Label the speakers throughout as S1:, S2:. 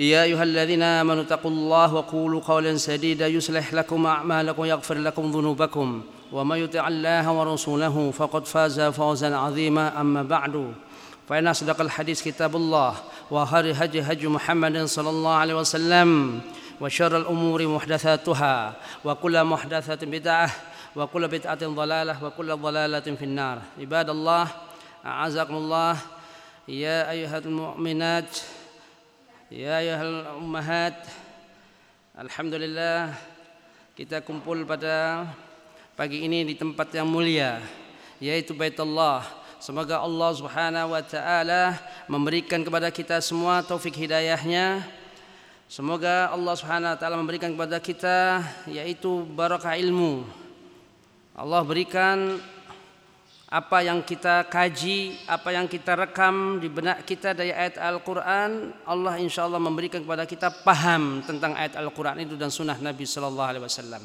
S1: يا أيها الذين آمنوا اتقوا الله وقولوا قولا سديدا يصلح لكم أعمالكم ويغفر لكم ذنوبكم ومن يطع الله ورسوله فقد فاز فوزا عظيما أما بعد فإن أصدق الحديث كتاب الله وخير هدي هدي محمد صلى الله عليه وسلم وشر الأمور محدثاتها وكل محدثة بدعة وكل بدعة ضلالة وكل ضلالة في النار. عباد الله أعزكم الله يا أيها المؤمنات Ya ayuhal ummahat Alhamdulillah Kita kumpul pada Pagi ini di tempat yang mulia Yaitu Baitullah. Semoga Allah subhanahu wa ta'ala Memberikan kepada kita semua Taufik hidayahnya. Semoga Allah subhanahu wa ta'ala Memberikan kepada kita Yaitu barakah ilmu. Allah berikan Allah berikan apa yang kita kaji, apa yang kita rekam di benak kita dari ayat Al-Quran, Allah insya Allah memberikan kepada kita paham tentang ayat Al-Quran itu dan sunnah Nabi Sallallahu Alaihi Wasallam.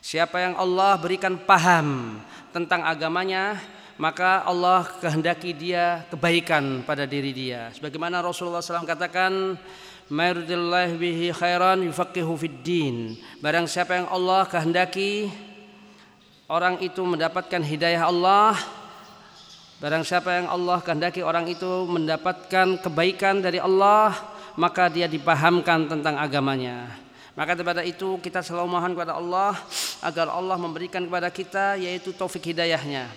S1: Siapa yang Allah berikan paham tentang agamanya, maka Allah kehendaki dia kebaikan pada diri dia. Sebagaimana Rasulullah SAW katakan, Mayrudillahi bihi khairan yufaqihu fid. Barang siapa yang Allah kehendaki orang itu mendapatkan hidayah Allah Barang siapa yang Allah kehendaki orang itu mendapatkan kebaikan dari Allah Maka dia dipahamkan tentang agamanya. Maka daripada itu kita selalu mohon kepada Allah Agar Allah memberikan kepada kita yaitu taufik hidayahnya.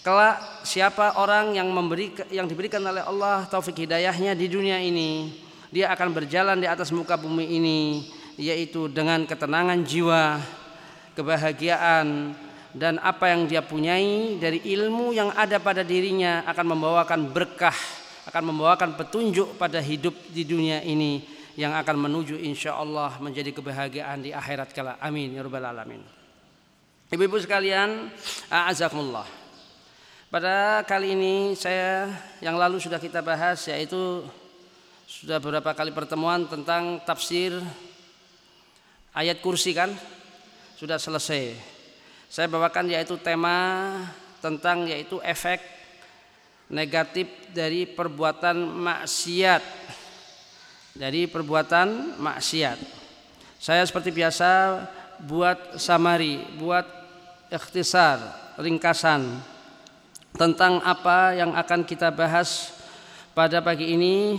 S1: Kelak siapa orang yang memberi yang diberikan oleh Allah taufik hidayahnya di dunia ini Dia akan berjalan di atas muka bumi ini Yaitu dengan ketenangan jiwa Kebahagiaan dan apa yang dia punyai dari ilmu yang ada pada dirinya akan membawakan berkah, akan membawakan petunjuk pada hidup di dunia ini yang akan menuju insya Allah menjadi kebahagiaan di akhirat kala. Amin ya rabbal alamin. Ibu-ibu sekalian, a'azakumullah. Pada kali ini saya yang lalu sudah kita bahas yaitu sudah beberapa kali pertemuan tentang tafsir ayat kursi kan sudah selesai saya bawakan yaitu tema tentang yaitu efek negatif dari perbuatan maksiat. Dari perbuatan maksiat. Saya seperti biasa buat samari buat ikhtisar ringkasan tentang apa yang akan kita bahas pada pagi ini.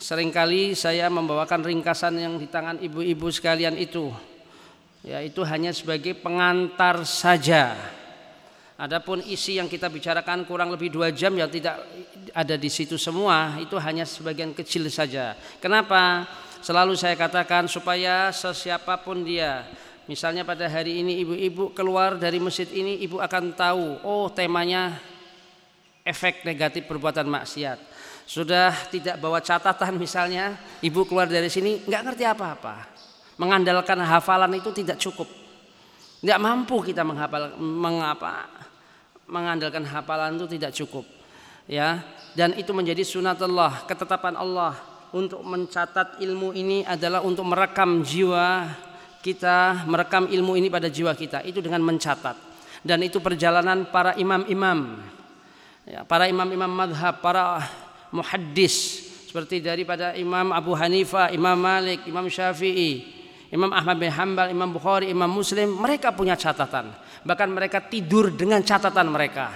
S1: Seringkali saya membawakan ringkasan yang di tangan ibu-ibu sekalian itu ya itu hanya sebagai pengantar saja. Adapun isi yang kita bicarakan kurang lebih dua jam yang tidak ada di situ semua itu hanya sebagian kecil saja. Kenapa? Selalu saya katakan supaya sesiapapun dia Misalnya pada hari ini ibu-ibu keluar dari masjid ini ibu akan tahu oh temanya efek negatif perbuatan maksiat. Sudah tidak bawa catatan misalnya ibu keluar dari sini nggak ngerti apa-apa mengandalkan hafalan itu tidak cukup. Tidak mampu kita menghafal mengapa mengandalkan hafalan itu tidak cukup. Ya, dan itu menjadi sunatullah, ketetapan Allah untuk mencatat ilmu ini adalah untuk merekam jiwa kita, merekam ilmu ini pada jiwa kita itu dengan mencatat. Dan itu perjalanan para imam-imam. Ya, para imam-imam madhab, para muhaddis seperti daripada Imam Abu Hanifah, Imam Malik, Imam Syafi'i, Imam Ahmad bin Hambal, Imam Bukhari, Imam Muslim, mereka punya catatan. Bahkan mereka tidur dengan catatan mereka.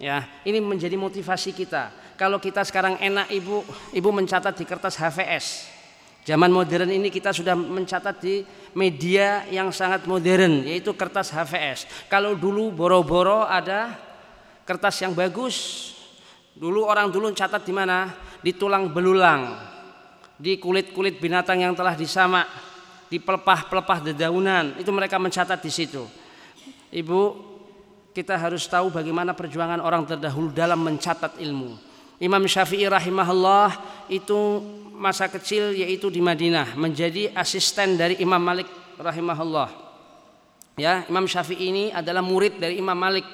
S1: Ya, ini menjadi motivasi kita. Kalau kita sekarang enak ibu, ibu mencatat di kertas HVS. Zaman modern ini kita sudah mencatat di media yang sangat modern, yaitu kertas HVS. Kalau dulu boro-boro ada kertas yang bagus, dulu orang dulu catat di mana? di tulang belulang, di kulit-kulit binatang yang telah disamak, di pelepah-pelepah dedaunan. Itu mereka mencatat di situ. Ibu, kita harus tahu bagaimana perjuangan orang terdahulu dalam mencatat ilmu. Imam Syafi'i rahimahullah itu masa kecil yaitu di Madinah menjadi asisten dari Imam Malik rahimahullah. Ya, Imam Syafi'i ini adalah murid dari Imam Malik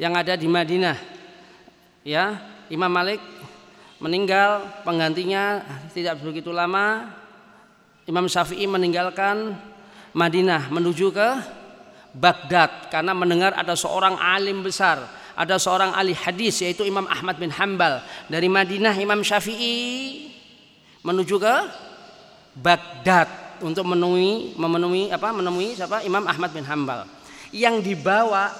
S1: yang ada di Madinah. Ya, Imam Malik meninggal, penggantinya tidak begitu lama Imam Syafi'i meninggalkan Madinah menuju ke Baghdad karena mendengar ada seorang alim besar, ada seorang ahli hadis yaitu Imam Ahmad bin Hambal. Dari Madinah Imam Syafi'i menuju ke Baghdad untuk menemui memenuhi apa menemui siapa Imam Ahmad bin Hambal. Yang dibawa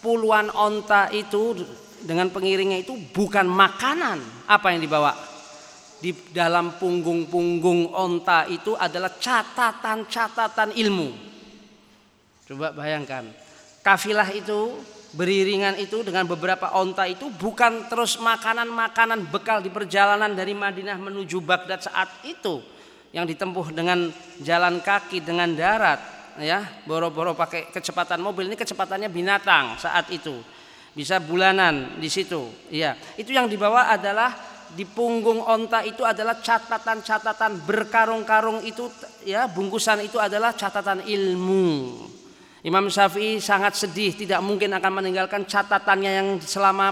S1: puluhan onta itu dengan pengiringnya itu bukan makanan. Apa yang dibawa? Di dalam punggung-punggung onta itu adalah catatan-catatan ilmu. Coba bayangkan, kafilah itu beriringan itu dengan beberapa onta itu bukan terus makanan-makanan bekal di perjalanan dari Madinah menuju Baghdad saat itu yang ditempuh dengan jalan kaki dengan darat ya boro-boro pakai kecepatan mobil ini kecepatannya binatang saat itu bisa bulanan di situ. Iya, itu yang dibawa adalah di punggung onta itu adalah catatan-catatan berkarung-karung itu ya bungkusan itu adalah catatan ilmu. Imam Syafi'i sangat sedih tidak mungkin akan meninggalkan catatannya yang selama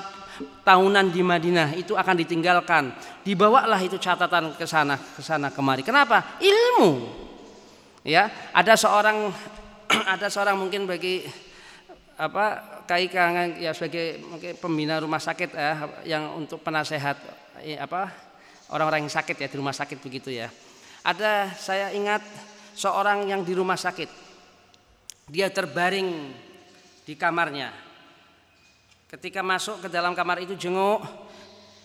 S1: tahunan di Madinah itu akan ditinggalkan. Dibawalah itu catatan ke sana ke sana kemari. Kenapa? Ilmu. Ya, ada seorang ada seorang mungkin bagi apa Kai Kangen ya sebagai mungkin pembina rumah sakit ya yang untuk penasehat apa orang-orang yang sakit ya di rumah sakit begitu ya. Ada saya ingat seorang yang di rumah sakit. Dia terbaring di kamarnya. Ketika masuk ke dalam kamar itu jenguk,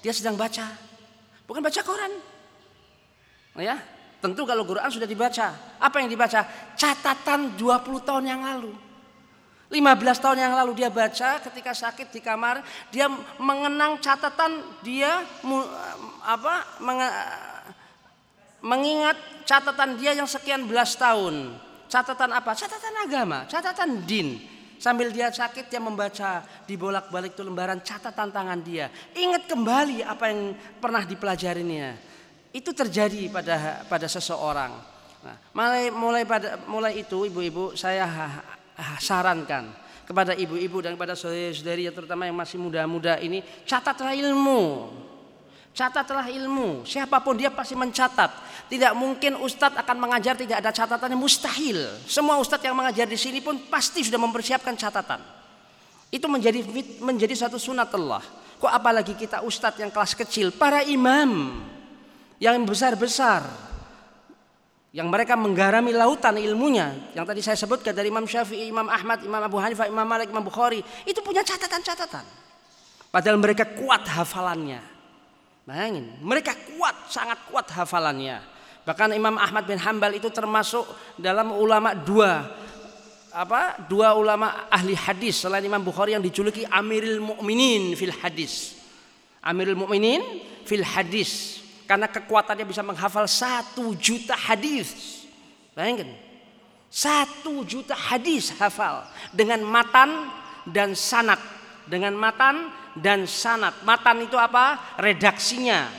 S1: dia sedang baca. Bukan baca koran. Ya, tentu kalau Quran sudah dibaca. Apa yang dibaca? Catatan 20 tahun yang lalu. 15 tahun yang lalu dia baca ketika sakit di kamar, dia mengenang catatan dia apa mengingat catatan dia yang sekian belas tahun. Catatan apa? Catatan agama, catatan din. Sambil dia sakit dia membaca di bolak-balik itu lembaran catatan tangan dia. Ingat kembali apa yang pernah dipelajarinya. Itu terjadi pada pada seseorang. Nah, mulai mulai pada mulai itu ibu-ibu saya sarankan kepada ibu-ibu dan kepada saudari-saudari terutama yang masih muda-muda ini catatlah ilmu. Catatlah ilmu. Siapa pun dia pasti mencatat. Tidak mungkin ustadz akan mengajar tidak ada catatannya. Mustahil. Semua ustadz yang mengajar di sini pun pasti sudah mempersiapkan catatan. Itu menjadi menjadi satu sunat Allah kok apalagi kita ustadz yang kelas kecil para imam yang besar-besar yang mereka menggarami lautan ilmunya yang tadi saya sebutkan dari Imam Syafi'i, Imam Ahmad, Imam Abu Hanifah, Imam Malik, Imam Bukhari itu punya catatan-catatan. Padahal mereka kuat hafalannya. Bayangin, mereka kuat, sangat kuat hafalannya. Bahkan Imam Ahmad bin Hambal itu termasuk dalam ulama dua apa dua ulama ahli hadis selain Imam Bukhari yang dijuluki Amirul Mukminin fil hadis. Amirul Mukminin fil hadis karena kekuatannya bisa menghafal satu juta hadis. Bayangkan, satu juta hadis hafal dengan matan dan sanat. Dengan matan dan sanat. Matan itu apa? Redaksinya.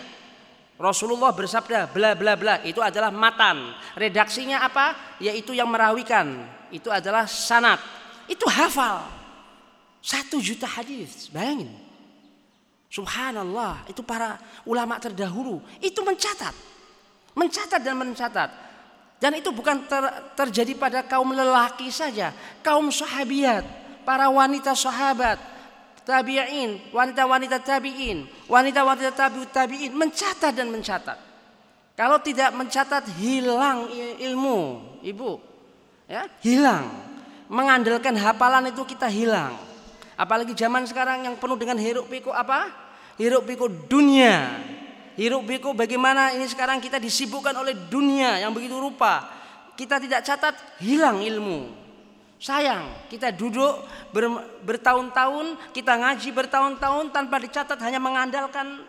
S1: Rasulullah bersabda bla bla bla itu adalah matan. Redaksinya apa? Yaitu yang merawikan. Itu adalah sanat. Itu hafal. Satu juta hadis. Bayangin. Subhanallah, itu para ulama terdahulu itu mencatat. Mencatat dan mencatat. Dan itu bukan ter, terjadi pada kaum lelaki saja, kaum sahabiat, para wanita sahabat, tabi'in, wanita-wanita tabi'in, wanita-wanita tabi'ut tabi'in mencatat dan mencatat. Kalau tidak mencatat hilang ilmu, Ibu. Ya, hilang. Mengandalkan hafalan itu kita hilang. Apalagi zaman sekarang yang penuh dengan hiruk pikuk apa? Hiruk pikuk dunia. Hiruk pikuk bagaimana ini sekarang kita disibukkan oleh dunia yang begitu rupa. Kita tidak catat, hilang ilmu. Sayang, kita duduk ber, bertahun-tahun, kita ngaji bertahun-tahun tanpa dicatat hanya mengandalkan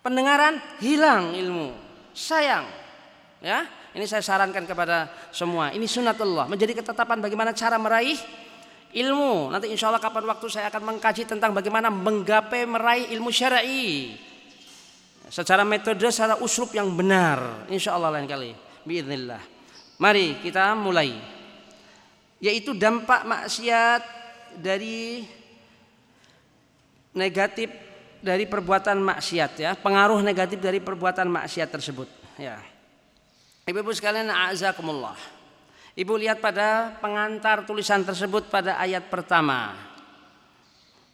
S1: Pendengaran hilang ilmu. Sayang. Ya, ini saya sarankan kepada semua. Ini sunatullah. Menjadi ketetapan bagaimana cara meraih ilmu. Nanti insya Allah kapan waktu saya akan mengkaji tentang bagaimana menggapai meraih ilmu syar'i. Secara metode, secara uslub yang benar. Insya Allah lain kali. Bismillah. Mari kita mulai. Yaitu dampak maksiat dari negatif dari perbuatan maksiat ya, pengaruh negatif dari perbuatan maksiat tersebut ya. Ibu-ibu sekalian, a'azakumullah. Ibu lihat pada pengantar tulisan tersebut pada ayat pertama.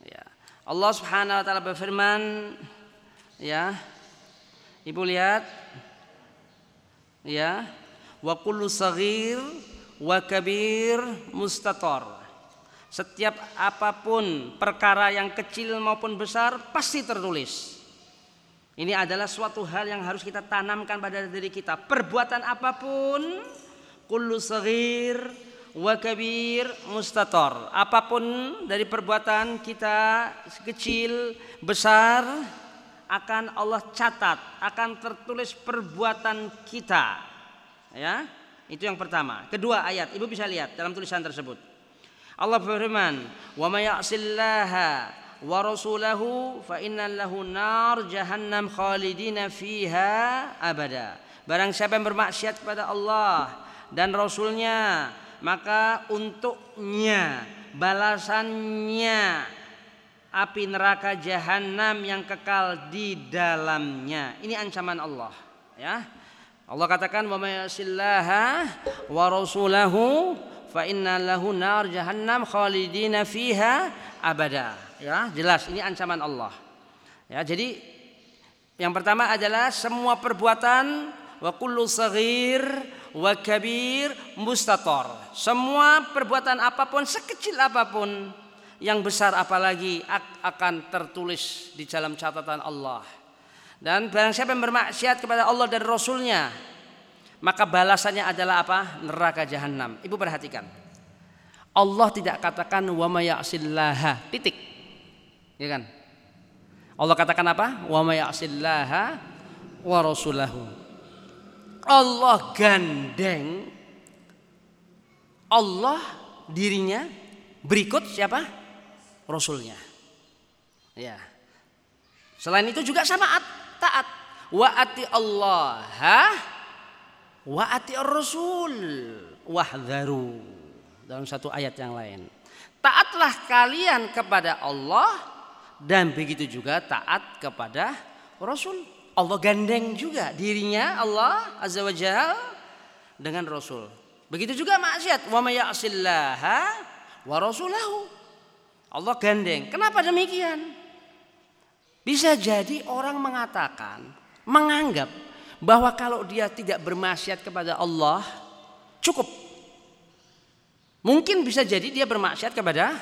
S1: Ya. Allah Subhanahu wa taala berfirman ya. Ibu lihat ya wa kullu saghir wa kabir mustator. Setiap apa pun perkara yang kecil maupun besar pasti tertulis. Ini adalah suatu hal yang harus kita tanamkan pada diri kita. Perbuatan apa pun kullu saghir wa kabir mustator. Apa pun dari perbuatan kita kecil, besar akan Allah catat, akan tertulis perbuatan kita. Ya, itu yang pertama. Kedua ayat, Ibu bisa lihat dalam tulisan tersebut. Allah berfirman, "Wa may ya'sillaha wa rasulahu fa inna lahu nar jahannam khalidina fiha abada. Barang siapa yang bermaksiat kepada Allah dan Rasulnya maka untuknya balasannya api neraka jahanam yang kekal di dalamnya. Ini ancaman Allah, ya. Allah katakan wa may wa rasulahu fa inna lahu nar jahannam khalidina fiha abada. Ya, jelas ini ancaman Allah. Ya, jadi yang pertama adalah semua perbuatan wa kullu saghir wa kabir mustator. Semua perbuatan apa pun sekecil apa pun yang besar apalagi akan tertulis di dalam catatan Allah. Dan barang siapa yang bermaksiat kepada Allah dan Rasulnya maka balasannya adalah apa? Neraka jahanam. Ibu perhatikan. Allah tidak katakan wa mayasillaha titik. Ya kan? Allah katakan apa? Wa may ya'sillaha wa rasulahu. Allah gandeng Allah dirinya berikut siapa? Rasulnya. Ya. Selain itu juga sama taat. Wa ati Allah wa ati Rasul wahdharu dalam satu ayat yang lain. Taatlah kalian kepada Allah dan begitu juga taat kepada Rasul. Allah gandeng juga dirinya Allah Azza wa Jal dengan Rasul. Begitu juga maksiat. Wa may wa rasulahu. Allah gandeng. Kenapa demikian? Bisa jadi orang mengatakan, menganggap bahwa kalau dia tidak bermaksiat kepada Allah cukup. Mungkin bisa jadi dia bermaksiat kepada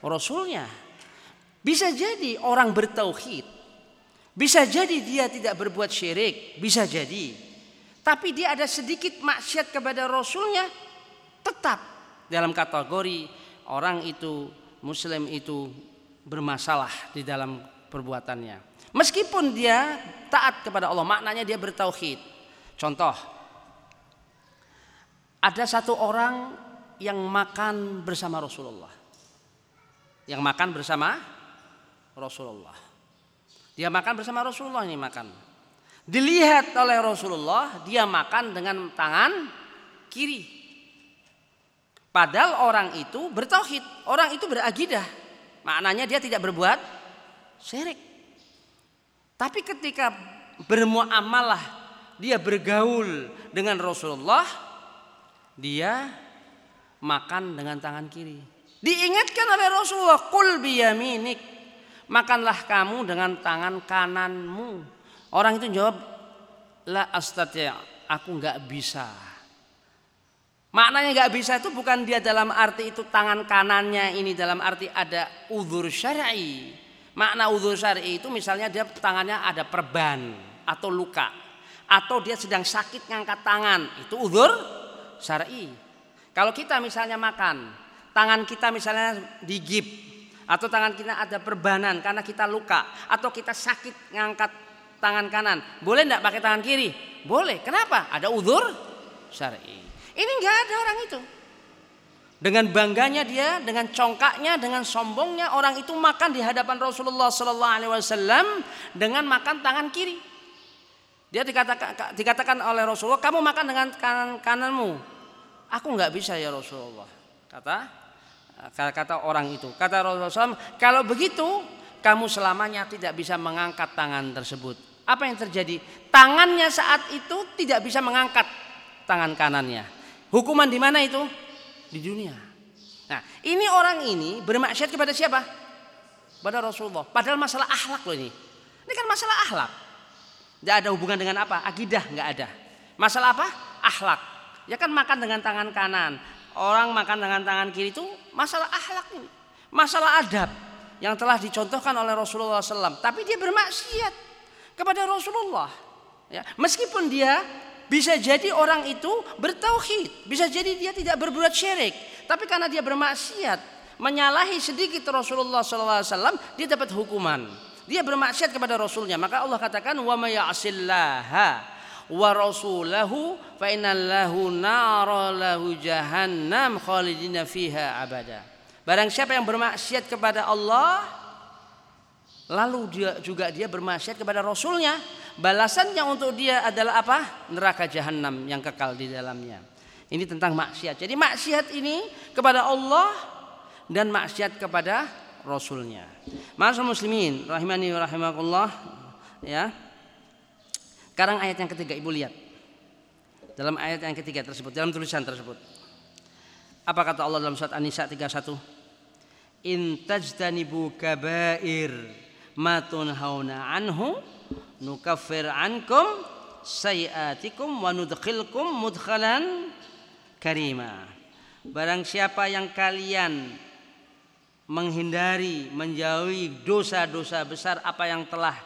S1: Rasulnya. Bisa jadi orang bertauhid. Bisa jadi dia tidak berbuat syirik, bisa jadi. Tapi dia ada sedikit maksiat kepada Rasulnya, tetap dalam kategori orang itu, Muslim itu bermasalah di dalam perbuatannya. Meskipun dia taat kepada Allah, maknanya dia bertauhid. Contoh, ada satu orang yang makan bersama Rasulullah. Yang makan bersama Rasulullah. Dia makan bersama Rasulullah ini makan. Dilihat oleh Rasulullah dia makan dengan tangan kiri. Padahal orang itu bertauhid, orang itu berakidah. Maknanya dia tidak berbuat syirik. Tapi ketika bermuamalah, dia bergaul dengan Rasulullah, dia makan dengan tangan kiri. Diingatkan oleh Rasulullah, "Qul biyaminik." Makanlah kamu dengan tangan kananmu. Orang itu jawab, la astati, aku nggak bisa. Maknanya nggak bisa itu bukan dia dalam arti itu tangan kanannya ini dalam arti ada udur syar'i. Makna udur syar'i itu misalnya dia tangannya ada perban atau luka atau dia sedang sakit ngangkat tangan itu udur syar'i. Kalau kita misalnya makan, tangan kita misalnya digip atau tangan kita ada perbanan karena kita luka atau kita sakit ngangkat tangan kanan. Boleh enggak pakai tangan kiri? Boleh. Kenapa? Ada uzur syar'i. Ini enggak ada orang itu. Dengan bangganya dia, dengan congkaknya, dengan sombongnya orang itu makan di hadapan Rasulullah Wasallam dengan makan tangan kiri. Dia dikatakan, dikatakan oleh Rasulullah, kamu makan dengan kanan kananmu. Aku nggak bisa ya Rasulullah. Kata kata orang itu. Kata Rasulullah SAW, kalau begitu kamu selamanya tidak bisa mengangkat tangan tersebut. Apa yang terjadi? Tangannya saat itu tidak bisa mengangkat tangan kanannya. Hukuman di mana itu? di dunia. Nah, ini orang ini bermaksiat kepada siapa? Pada Rasulullah. Padahal masalah akhlak loh ini. Ini kan masalah akhlak. Tidak ada hubungan dengan apa? Akidah nggak ada. Masalah apa? Akhlak. Ya kan makan dengan tangan kanan. Orang makan dengan tangan kiri itu masalah akhlak ini. Masalah adab yang telah dicontohkan oleh Rasulullah SAW. Tapi dia bermaksiat kepada Rasulullah. Ya, meskipun dia bisa jadi orang itu bertauhid, bisa jadi dia tidak berbuat syirik, tapi karena dia bermaksiat, menyalahi sedikit Rasulullah SAW, dia dapat hukuman. Dia bermaksiat kepada Rasulnya, maka Allah katakan wa may wa rasulahu fa innallahu nara lahu jahannam khalidina fiha abada. Barang siapa yang bermaksiat kepada Allah lalu dia juga dia bermaksiat kepada Rasulnya balasannya untuk dia adalah apa? Neraka jahanam yang kekal di dalamnya. Ini tentang maksiat. Jadi maksiat ini kepada Allah dan maksiat kepada Rasulnya. Masa muslimin rahimani wa rahimakumullah ya. Sekarang ayat yang ketiga Ibu lihat. Dalam ayat yang ketiga tersebut, dalam tulisan tersebut. Apa kata Allah dalam surat An-Nisa 31? In tajtanibu kabair ma tunhauna anhu nukaffir ankum sayiatikum wa nudkhilkum mudkhalan karima. Barang siapa yang kalian menghindari, menjauhi dosa-dosa besar apa yang telah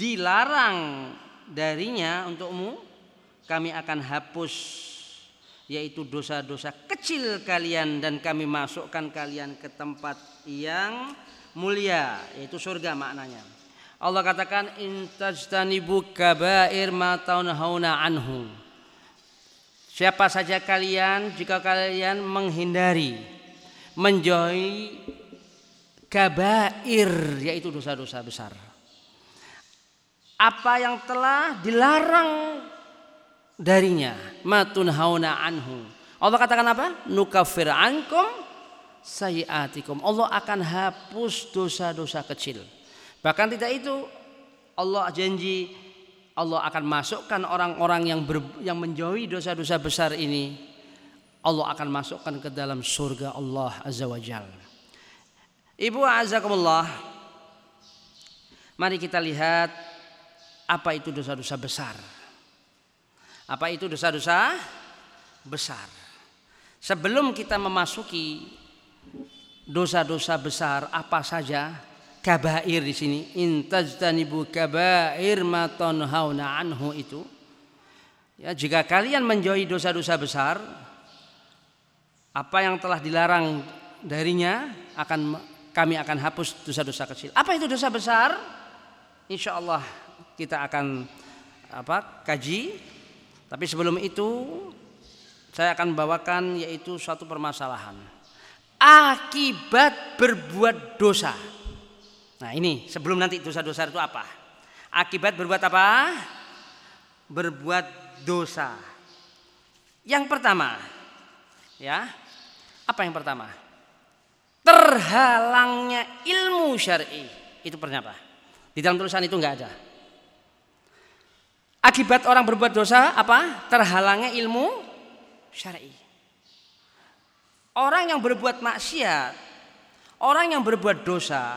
S1: dilarang darinya untukmu, kami akan hapus yaitu dosa-dosa kecil kalian dan kami masukkan kalian ke tempat yang mulia yaitu surga maknanya. Allah katakan intajtanibu kabair ma taunhauna anhu. Siapa saja kalian jika kalian menghindari menjauhi kabair yaitu dosa-dosa besar. Apa yang telah dilarang darinya matun hauna anhu. Allah katakan apa? Nukafir ankum sayiatikum. Allah akan hapus dosa-dosa kecil. Bahkan tidak itu Allah janji Allah akan masukkan orang-orang yang ber, yang menjauhi dosa-dosa besar ini Allah akan masukkan ke dalam surga Allah Azza wa Jal. Ibu azakumullah Mari kita lihat apa itu dosa-dosa besar. Apa itu dosa-dosa besar? Sebelum kita memasuki dosa-dosa besar apa saja kabair di sini intajtanibu kabair ma anhu itu ya jika kalian menjauhi dosa-dosa besar apa yang telah dilarang darinya akan kami akan hapus dosa-dosa kecil. Apa itu dosa besar? Insya Allah kita akan apa kaji. Tapi sebelum itu saya akan bawakan yaitu suatu permasalahan. Akibat berbuat dosa. Nah ini sebelum nanti dosa-dosa itu apa? Akibat berbuat apa? Berbuat dosa. Yang pertama, ya, apa yang pertama? Terhalangnya ilmu syar'i. Itu apa? Di dalam tulisan itu enggak ada. Akibat orang berbuat dosa apa? Terhalangnya ilmu syar'i. Orang yang berbuat maksiat, orang yang berbuat dosa,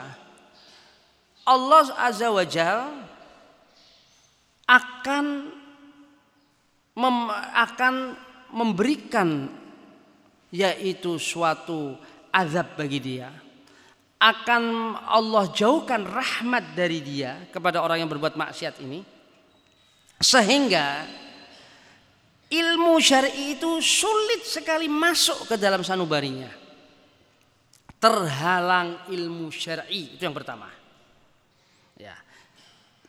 S1: Allah Azza wa Jal akan mem, akan memberikan yaitu suatu azab bagi dia akan Allah jauhkan rahmat dari dia kepada orang yang berbuat maksiat ini sehingga ilmu syar'i itu sulit sekali masuk ke dalam sanubarinya terhalang ilmu syar'i itu yang pertama Ya.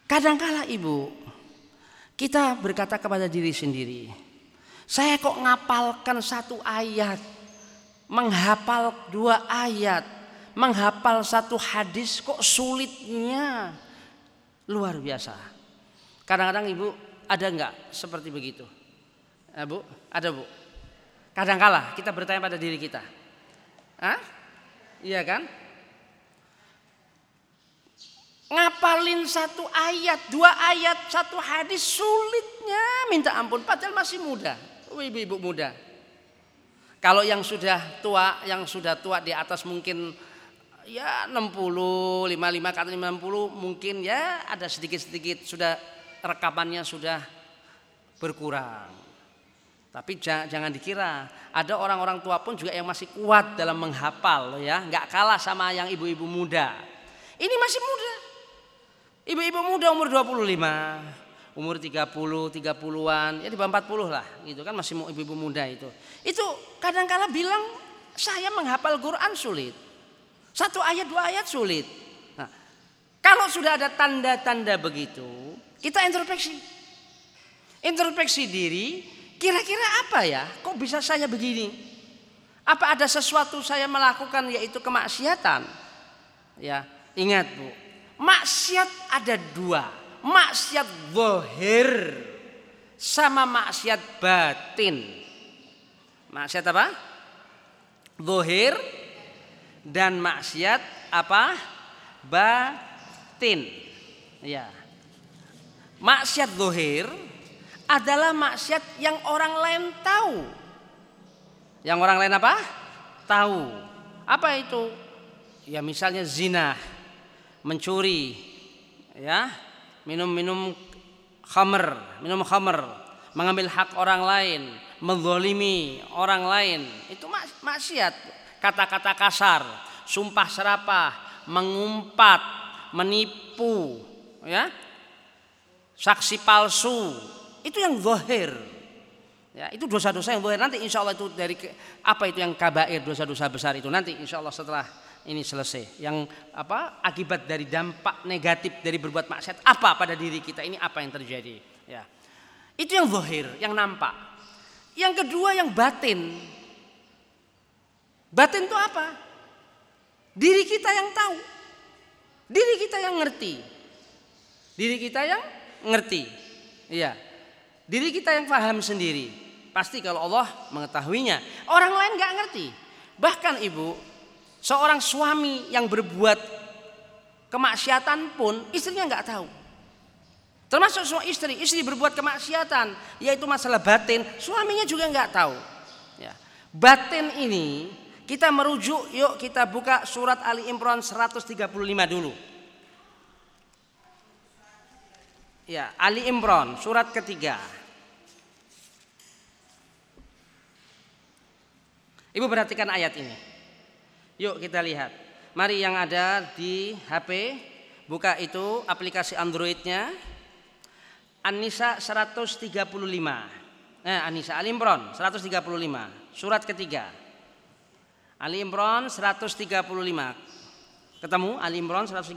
S1: Kadangkala ibu, kita berkata kepada diri sendiri, saya kok ngapalkan satu ayat, menghafal dua ayat, menghafal satu hadis kok sulitnya luar biasa. Kadang-kadang ibu ada enggak seperti begitu? Ya, bu, ada bu. Kadangkala kita bertanya pada diri kita, Hah? Iya kan? Ngapalin satu ayat, dua ayat, satu hadis sulitnya minta ampun. Padahal masih muda, ibu-ibu muda. Kalau yang sudah tua, yang sudah tua di atas mungkin ya 60, 55 kata 50 mungkin ya ada sedikit-sedikit sudah rekamannya sudah berkurang. Tapi jangan dikira ada orang-orang tua pun juga yang masih kuat dalam menghafal ya, nggak kalah sama yang ibu-ibu muda. Ini masih muda. Ibu-ibu muda umur 25, umur 30, 30-an, ya di bawah 40 lah gitu kan masih ibu-ibu muda itu. Itu kadang-kala bilang saya menghafal Quran sulit. Satu ayat dua ayat sulit. Nah, kalau sudah ada tanda-tanda begitu, kita introspeksi. Introspeksi diri, kira-kira apa ya? Kok bisa saya begini? Apa ada sesuatu saya melakukan yaitu kemaksiatan? Ya, ingat Bu, Maksiat ada dua. Maksiat zahir sama maksiat batin. Maksiat apa? Zahir dan maksiat apa? Batin. Ya. Maksiat zahir adalah maksiat yang orang lain tahu. Yang orang lain apa? Tahu. Apa itu? Ya misalnya zina mencuri, ya, minum-minum khamer, minum khamer, mengambil hak orang lain, menzolimi orang lain, itu maksiat. Kata-kata kasar, sumpah serapah, mengumpat, menipu, ya, saksi palsu, itu yang zahir. Ya, itu dosa-dosa yang zahir. Nanti insya Allah itu dari apa itu yang kabair dosa-dosa besar itu nanti insya Allah setelah ini selesai. Yang apa akibat dari dampak negatif dari berbuat maksiat apa pada diri kita ini apa yang terjadi? Ya. Itu yang zahir, yang nampak. Yang kedua yang batin. Batin itu apa? Diri kita yang tahu. Diri kita yang ngerti. Diri kita yang ngerti. Iya. Diri kita yang paham sendiri. Pasti kalau Allah mengetahuinya. Orang lain nggak ngerti. Bahkan ibu, Seorang suami yang berbuat kemaksiatan pun istrinya nggak tahu. Termasuk semua istri, istri berbuat kemaksiatan, yaitu masalah batin, suaminya juga nggak tahu. Ya. Batin ini kita merujuk, yuk kita buka surat Ali Imran 135 dulu. Ya, Ali Imran surat ketiga. Ibu perhatikan ayat ini. Yuk kita lihat. Mari yang ada di HP buka itu aplikasi Androidnya. Anisa 135. Eh Anisa Ali Imran 135. Surat ketiga. Ali Imran 135. Ketemu Ali Imran 135?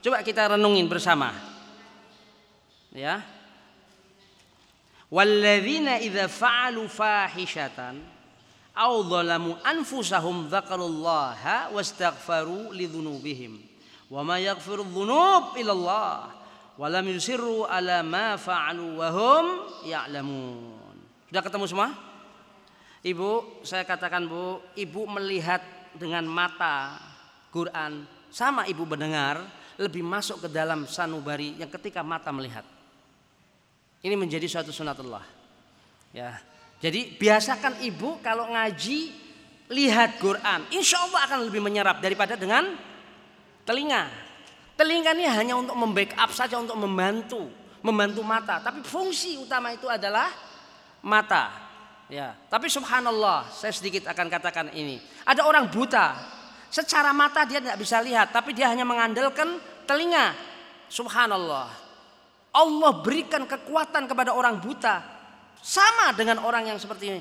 S1: Coba kita renungin bersama. Ya. Walladzina idza fa'alu fahishatan au dhalamu anfusahum dzakarullaha wastaghfaru lidzunubihim wa ma yaghfiru dzunub illallah wa lam yusirru ala ma fa'alu wa hum ya'lamun. Sudah ketemu semua? Ibu, saya katakan Bu, Ibu melihat dengan mata Quran sama Ibu mendengar lebih masuk ke dalam sanubari yang ketika mata melihat. Ini menjadi suatu sunatullah. Ya, jadi biasakan ibu kalau ngaji lihat Quran, insya Allah akan lebih menyerap daripada dengan telinga. Telinga ini hanya untuk membackup saja untuk membantu, membantu mata. Tapi fungsi utama itu adalah mata. Ya, tapi subhanallah, saya sedikit akan katakan ini. Ada orang buta, secara mata dia tidak bisa lihat, tapi dia hanya mengandalkan telinga. Subhanallah. Allah berikan kekuatan kepada orang buta sama dengan orang yang seperti ini.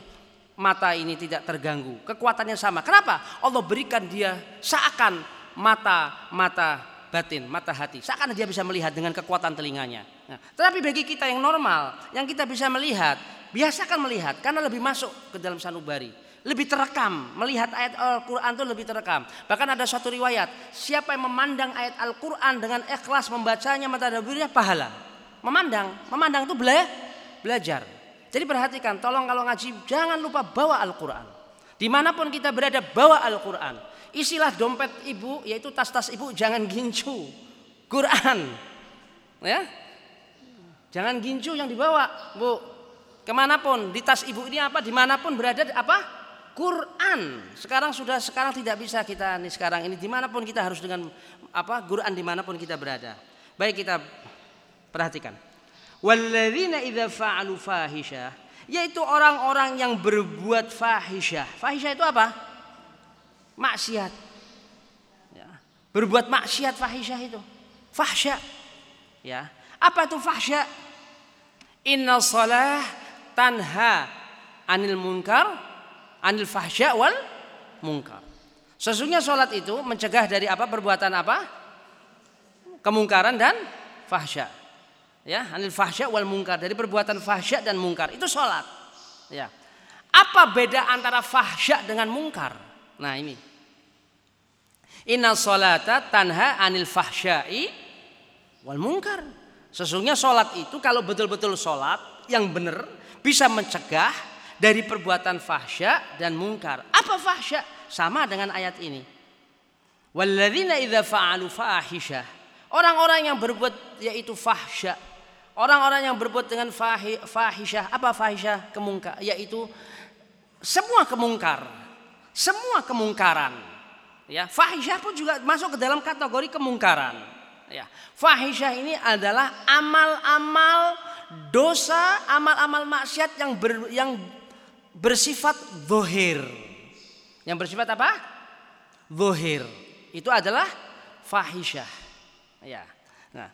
S1: Mata ini tidak terganggu. Kekuatannya sama. Kenapa? Allah berikan dia seakan mata-mata batin, mata hati. Seakan dia bisa melihat dengan kekuatan telinganya. Nah, tetapi bagi kita yang normal, yang kita bisa melihat, biasakan melihat karena lebih masuk ke dalam sanubari. Lebih terekam, melihat ayat Al-Quran itu lebih terekam. Bahkan ada suatu riwayat, siapa yang memandang ayat Al-Quran dengan ikhlas membacanya mata dabirnya pahala. Memandang, memandang itu bela belajar. Jadi perhatikan, tolong kalau ngaji jangan lupa bawa Al-Quran. Di mana pun kita berada bawa Al-Quran. Isilah dompet ibu, yaitu tas-tas ibu jangan gincu. Quran. Ya. Jangan gincu yang dibawa, Bu. Ke mana pun di tas ibu ini apa, di mana pun berada apa? Quran. Sekarang sudah sekarang tidak bisa kita nih sekarang ini di mana pun kita harus dengan apa? Quran di mana pun kita berada. Baik kita perhatikan. Walladzina idza fa'alu fahisha yaitu orang-orang yang berbuat fahisyah. Fahisyah itu apa? maksiat. Ya. Berbuat maksiat fahisyah itu. Fahsya. Ya. Apa itu fahsya? Inna salah tanha anil munkar anil fahsya wal munkar. Sesungguhnya sholat itu mencegah dari apa perbuatan apa? Kemungkaran dan fahsya. Ya, anil fahsya wal munkar dari perbuatan fahsya dan mungkar itu sholat. Ya. Apa beda antara fahsya dengan mungkar? Nah ini. Inna salata tanha anil fahsyai wal munkar. Sesungguhnya sholat itu kalau betul-betul sholat yang benar bisa mencegah dari perbuatan fahsya dan mungkar. Apa fahsya? Sama dengan ayat ini. Walladzina idza fa'alu. Orang-orang yang berbuat yaitu fahsya. Orang-orang yang berbuat dengan fahisyah. Apa fahisyah? Kemungkar. Yaitu semua kemungkar. Semua kemungkaran Ya, fahisyah pun juga masuk ke dalam kategori kemungkaran. Ya, fahisyah ini adalah amal-amal dosa, amal-amal maksiat yang ber, yang bersifat zohir. Yang bersifat apa? Zohir. Itu adalah fahisyah. Ya. Nah,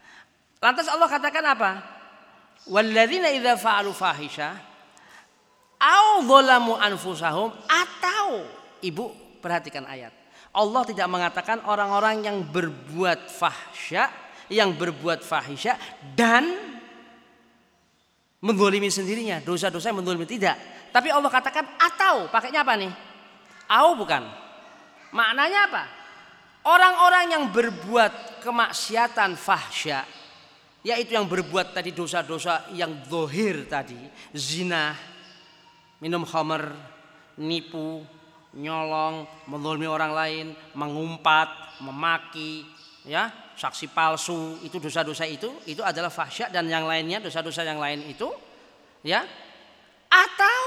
S1: lantas Allah katakan apa? Walladzina idza fa'alu fahisyah au anfusahum atau ibu perhatikan ayat Allah tidak mengatakan orang-orang yang berbuat fahsya, yang berbuat fahisya dan mendolimi sendirinya, dosa-dosa yang mendolimi tidak. Tapi Allah katakan atau, pakainya apa nih? Au bukan. Maknanya apa? Orang-orang yang berbuat kemaksiatan fahsya, yaitu yang berbuat tadi dosa-dosa yang zohir tadi, zina, minum khamar, nipu, nyolong, menzalimi orang lain, mengumpat, memaki, ya, saksi palsu, itu dosa-dosa itu, itu adalah fahsyat dan yang lainnya dosa-dosa yang lain itu, ya. Atau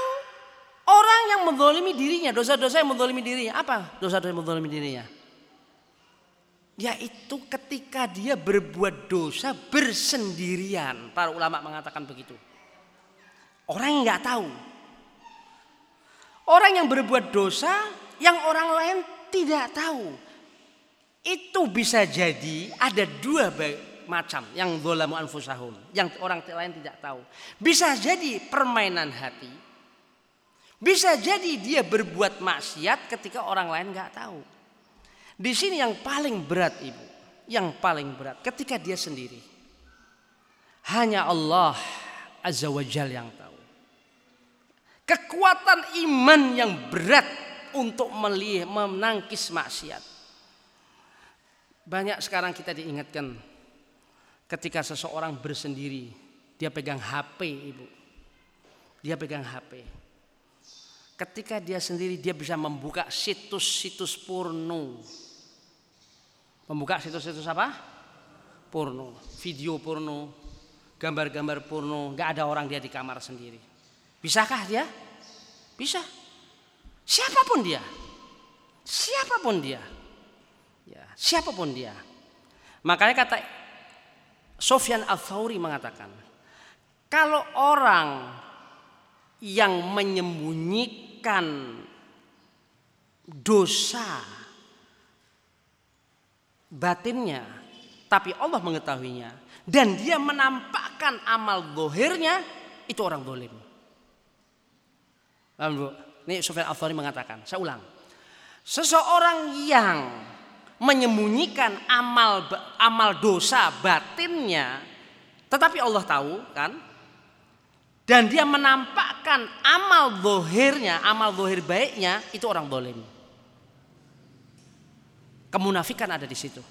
S1: orang yang menzalimi dirinya, dosa-dosa yang menzalimi dirinya, apa dosa-dosa yang menzalimi dirinya? Yaitu ketika dia berbuat dosa bersendirian. Para ulama mengatakan begitu. Orang yang nggak tahu, Orang yang berbuat dosa yang orang lain tidak tahu. Itu bisa jadi ada dua macam yang zolamu anfusahum. Yang orang lain tidak tahu. Bisa jadi permainan hati. Bisa jadi dia berbuat maksiat ketika orang lain nggak tahu. Di sini yang paling berat ibu. Yang paling berat ketika dia sendiri. Hanya Allah Azza wa Jal yang tahu kekuatan iman yang berat untuk melihat menangkis maksiat. Banyak sekarang kita diingatkan ketika seseorang bersendiri, dia pegang HP, Ibu. Dia pegang HP. Ketika dia sendiri dia bisa membuka situs-situs porno. Membuka situs-situs apa? Porno, video porno, gambar-gambar porno, nggak ada orang dia di kamar sendiri. Bisakah dia? Bisa. Siapa pun dia. Siapa pun dia. Ya, siapa pun dia. Makanya kata Sofyan Al-Thawri mengatakan, kalau orang yang menyembunyikan dosa batinnya, tapi Allah mengetahuinya, dan dia menampakkan amal dohirnya, itu orang dolim. Paham Bu? Ini Sufyan al mengatakan, saya ulang. Seseorang yang menyembunyikan amal amal dosa batinnya, tetapi Allah tahu kan? Dan dia menampakkan amal dohirnya, amal dohir baiknya itu orang dolim. Kemunafikan ada di situ.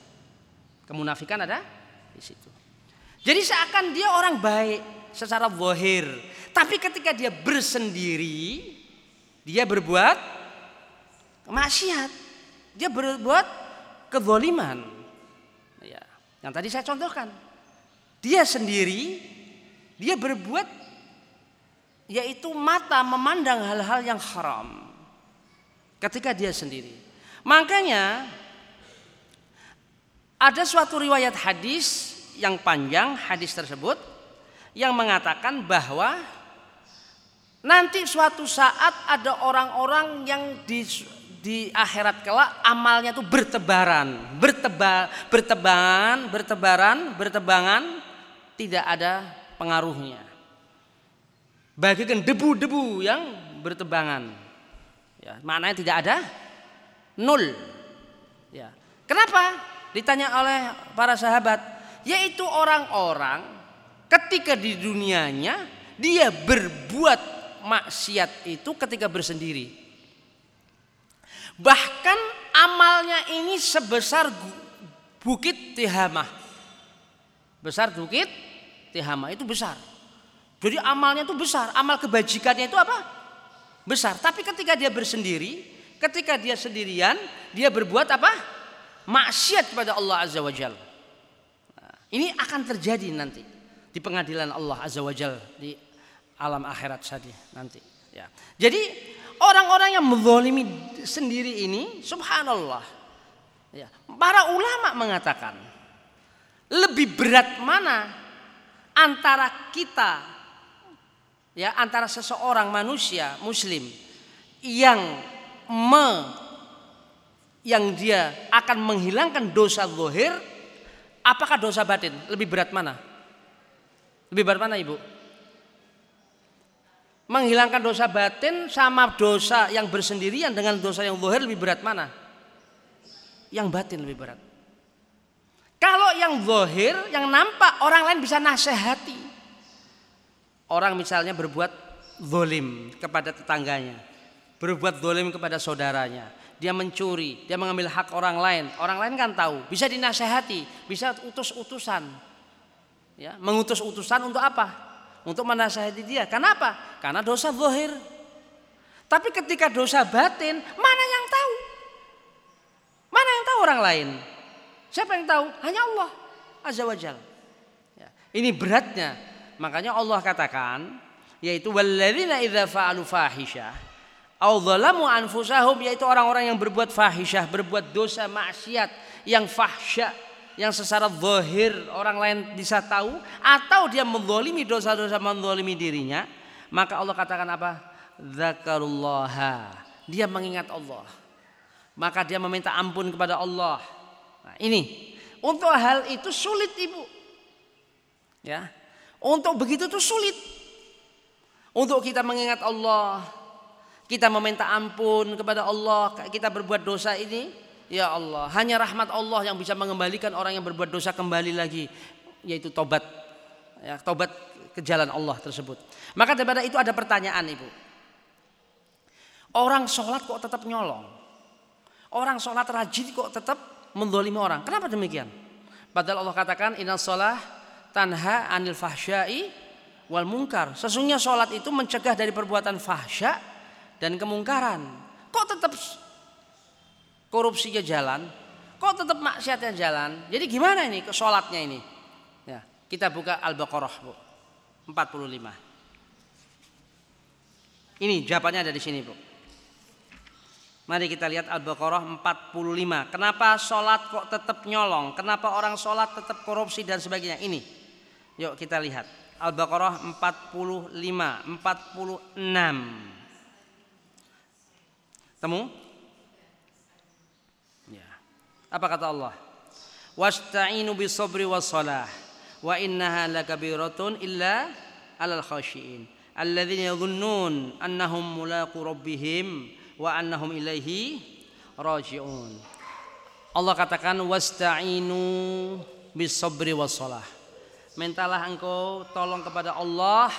S1: Kemunafikan ada di situ. Jadi seakan dia orang baik secara dohir. Tapi ketika dia bersendiri, dia berbuat maksiat. Dia berbuat kezoliman. Ya, yang tadi saya contohkan. Dia sendiri, dia berbuat yaitu mata memandang hal-hal yang haram ketika dia sendiri. Makanya ada suatu riwayat hadis yang panjang hadis tersebut yang mengatakan bahwa nanti suatu saat ada orang-orang yang di di akhirat kelak amalnya itu bertebaran, berteba, bertebaran, bertebaran, bertebangan, tidak ada pengaruhnya. Bagikan debu-debu yang bertebangan. Ya, maknanya tidak ada nol. Ya. Kenapa? Ditanya oleh para sahabat, yaitu orang-orang ketika di dunianya dia berbuat maksiat itu ketika bersendiri. Bahkan amalnya ini sebesar bukit Tihamah. Besar bukit Tihamah itu besar. Jadi amalnya itu besar, amal kebajikannya itu apa? Besar. Tapi ketika dia bersendiri, ketika dia sendirian, dia berbuat apa? Maksiat kepada Allah Azza wa Jal. Nah, ini akan terjadi nanti di pengadilan Allah Azza wa Jal di alam akhirat saja nanti. Ya. Jadi orang-orang yang menzalimi sendiri ini, subhanallah. Ya. Para ulama mengatakan lebih berat mana antara kita ya antara seseorang manusia muslim yang me yang dia akan menghilangkan dosa zahir apakah dosa batin? Lebih berat mana? Lebih berat mana ibu? Menghilangkan dosa batin sama dosa yang bersendirian dengan dosa yang zahir lebih berat mana? Yang batin lebih berat. Kalau yang zahir yang nampak orang lain bisa nasihati. Orang misalnya berbuat zolim kepada tetangganya, berbuat zolim kepada saudaranya, dia mencuri, dia mengambil hak orang lain, orang lain kan tahu, bisa dinasehati, bisa utus-utusan, ya, mengutus utusan untuk apa? Untuk menasehati dia. Kenapa? Karena dosa zahir. Tapi ketika dosa batin, mana yang tahu? Mana yang tahu orang lain? Siapa yang tahu? Hanya Allah Azza wa Jal. Ya. Ini beratnya Makanya Allah katakan yaitu walladzina idza fa'alu fahisyah dzalamu anfusahum yaitu orang-orang yang berbuat fahisyah, berbuat dosa maksiat yang fahsya yang secara zahir orang lain bisa tahu atau dia menzalimi dosa-dosa menzalimi dirinya, maka Allah katakan apa? Zakarullaha. Dia mengingat Allah. Maka dia meminta ampun kepada Allah. Nah, ini untuk hal itu sulit Ibu. Ya, untuk begitu itu sulit. Untuk kita mengingat Allah, kita meminta ampun kepada Allah, kita berbuat dosa ini, ya Allah, hanya rahmat Allah yang bisa mengembalikan orang yang berbuat dosa kembali lagi, yaitu tobat. Ya, tobat ke jalan Allah tersebut. Maka daripada itu ada pertanyaan Ibu. Orang sholat kok tetap nyolong? Orang sholat rajin kok tetap mendolimi orang? Kenapa demikian? Padahal Allah katakan inna sholah tanha anil fahsyai wal mungkar. Sesungguhnya sholat itu mencegah dari perbuatan fahsya dan kemungkaran. Kok tetap korupsinya jalan? Kok tetap maksiatnya jalan? Jadi gimana ini ke sholatnya ini? Ya, kita buka Al-Baqarah, Bu. 45. Ini jawabannya ada di sini, Bu. Mari kita lihat Al-Baqarah 45. Kenapa sholat kok tetap nyolong? Kenapa orang sholat tetap korupsi dan sebagainya? Ini. Yuk kita lihat. Al-Baqarah 45, 46. Temu? Ya. Apa kata Allah? Wasta'inu bis sabri was salah wa innaha lakabiratun illa alal khashiin alladzina yadhunnun annahum mulaqu rabbihim wa annahum ilaihi raji'un. Allah katakan wasta'inu bisabri wassalah. Mintalah engkau tolong kepada Allah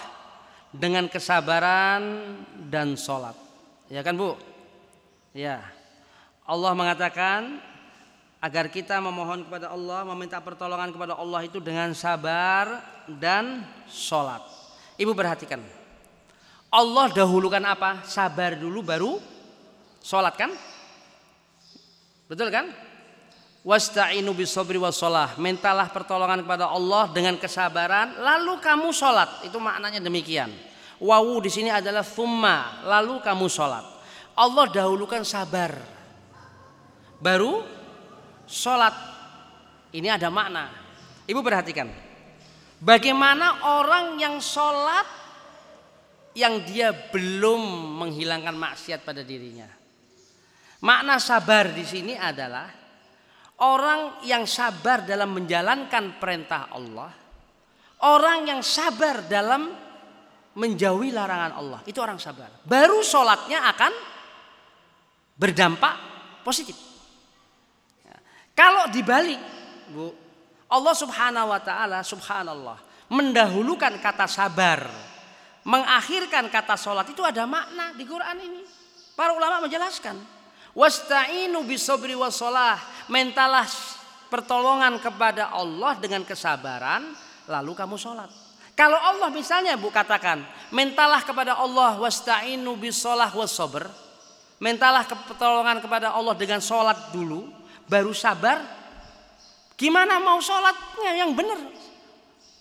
S1: dengan kesabaran dan sholat. Ya kan Bu? Ya. Allah mengatakan agar kita memohon kepada Allah, meminta pertolongan kepada Allah itu dengan sabar dan sholat. Ibu perhatikan. Allah dahulukan apa? Sabar dulu baru sholat kan? Betul kan? Wasta'inu bisabri wassalah. Mintalah pertolongan kepada Allah dengan kesabaran, lalu kamu sholat. Itu maknanya demikian. Wawu di sini adalah thumma, lalu kamu sholat. Allah dahulukan sabar. Baru sholat. Ini ada makna. Ibu perhatikan. Bagaimana orang yang sholat yang dia belum menghilangkan maksiat pada dirinya. Makna sabar di sini adalah Orang yang sabar dalam menjalankan perintah Allah, orang yang sabar dalam menjauhi larangan Allah, itu orang sabar. Baru sholatnya akan berdampak positif. Ya. Kalau dibalik, Bu, Allah Subhanahu wa taala subhanallah mendahulukan kata sabar, mengakhirkan kata sholat itu ada makna di Quran ini. Para ulama menjelaskan. Wasta'inu bisobri wasolah. Mentalah pertolongan kepada Allah dengan kesabaran. Lalu kamu sholat. Kalau Allah misalnya bu katakan. Mentalah kepada Allah wasta'inu bisolah wasober. Mentalah pertolongan kepada Allah dengan sholat dulu. Baru sabar. Gimana mau sholatnya yang benar?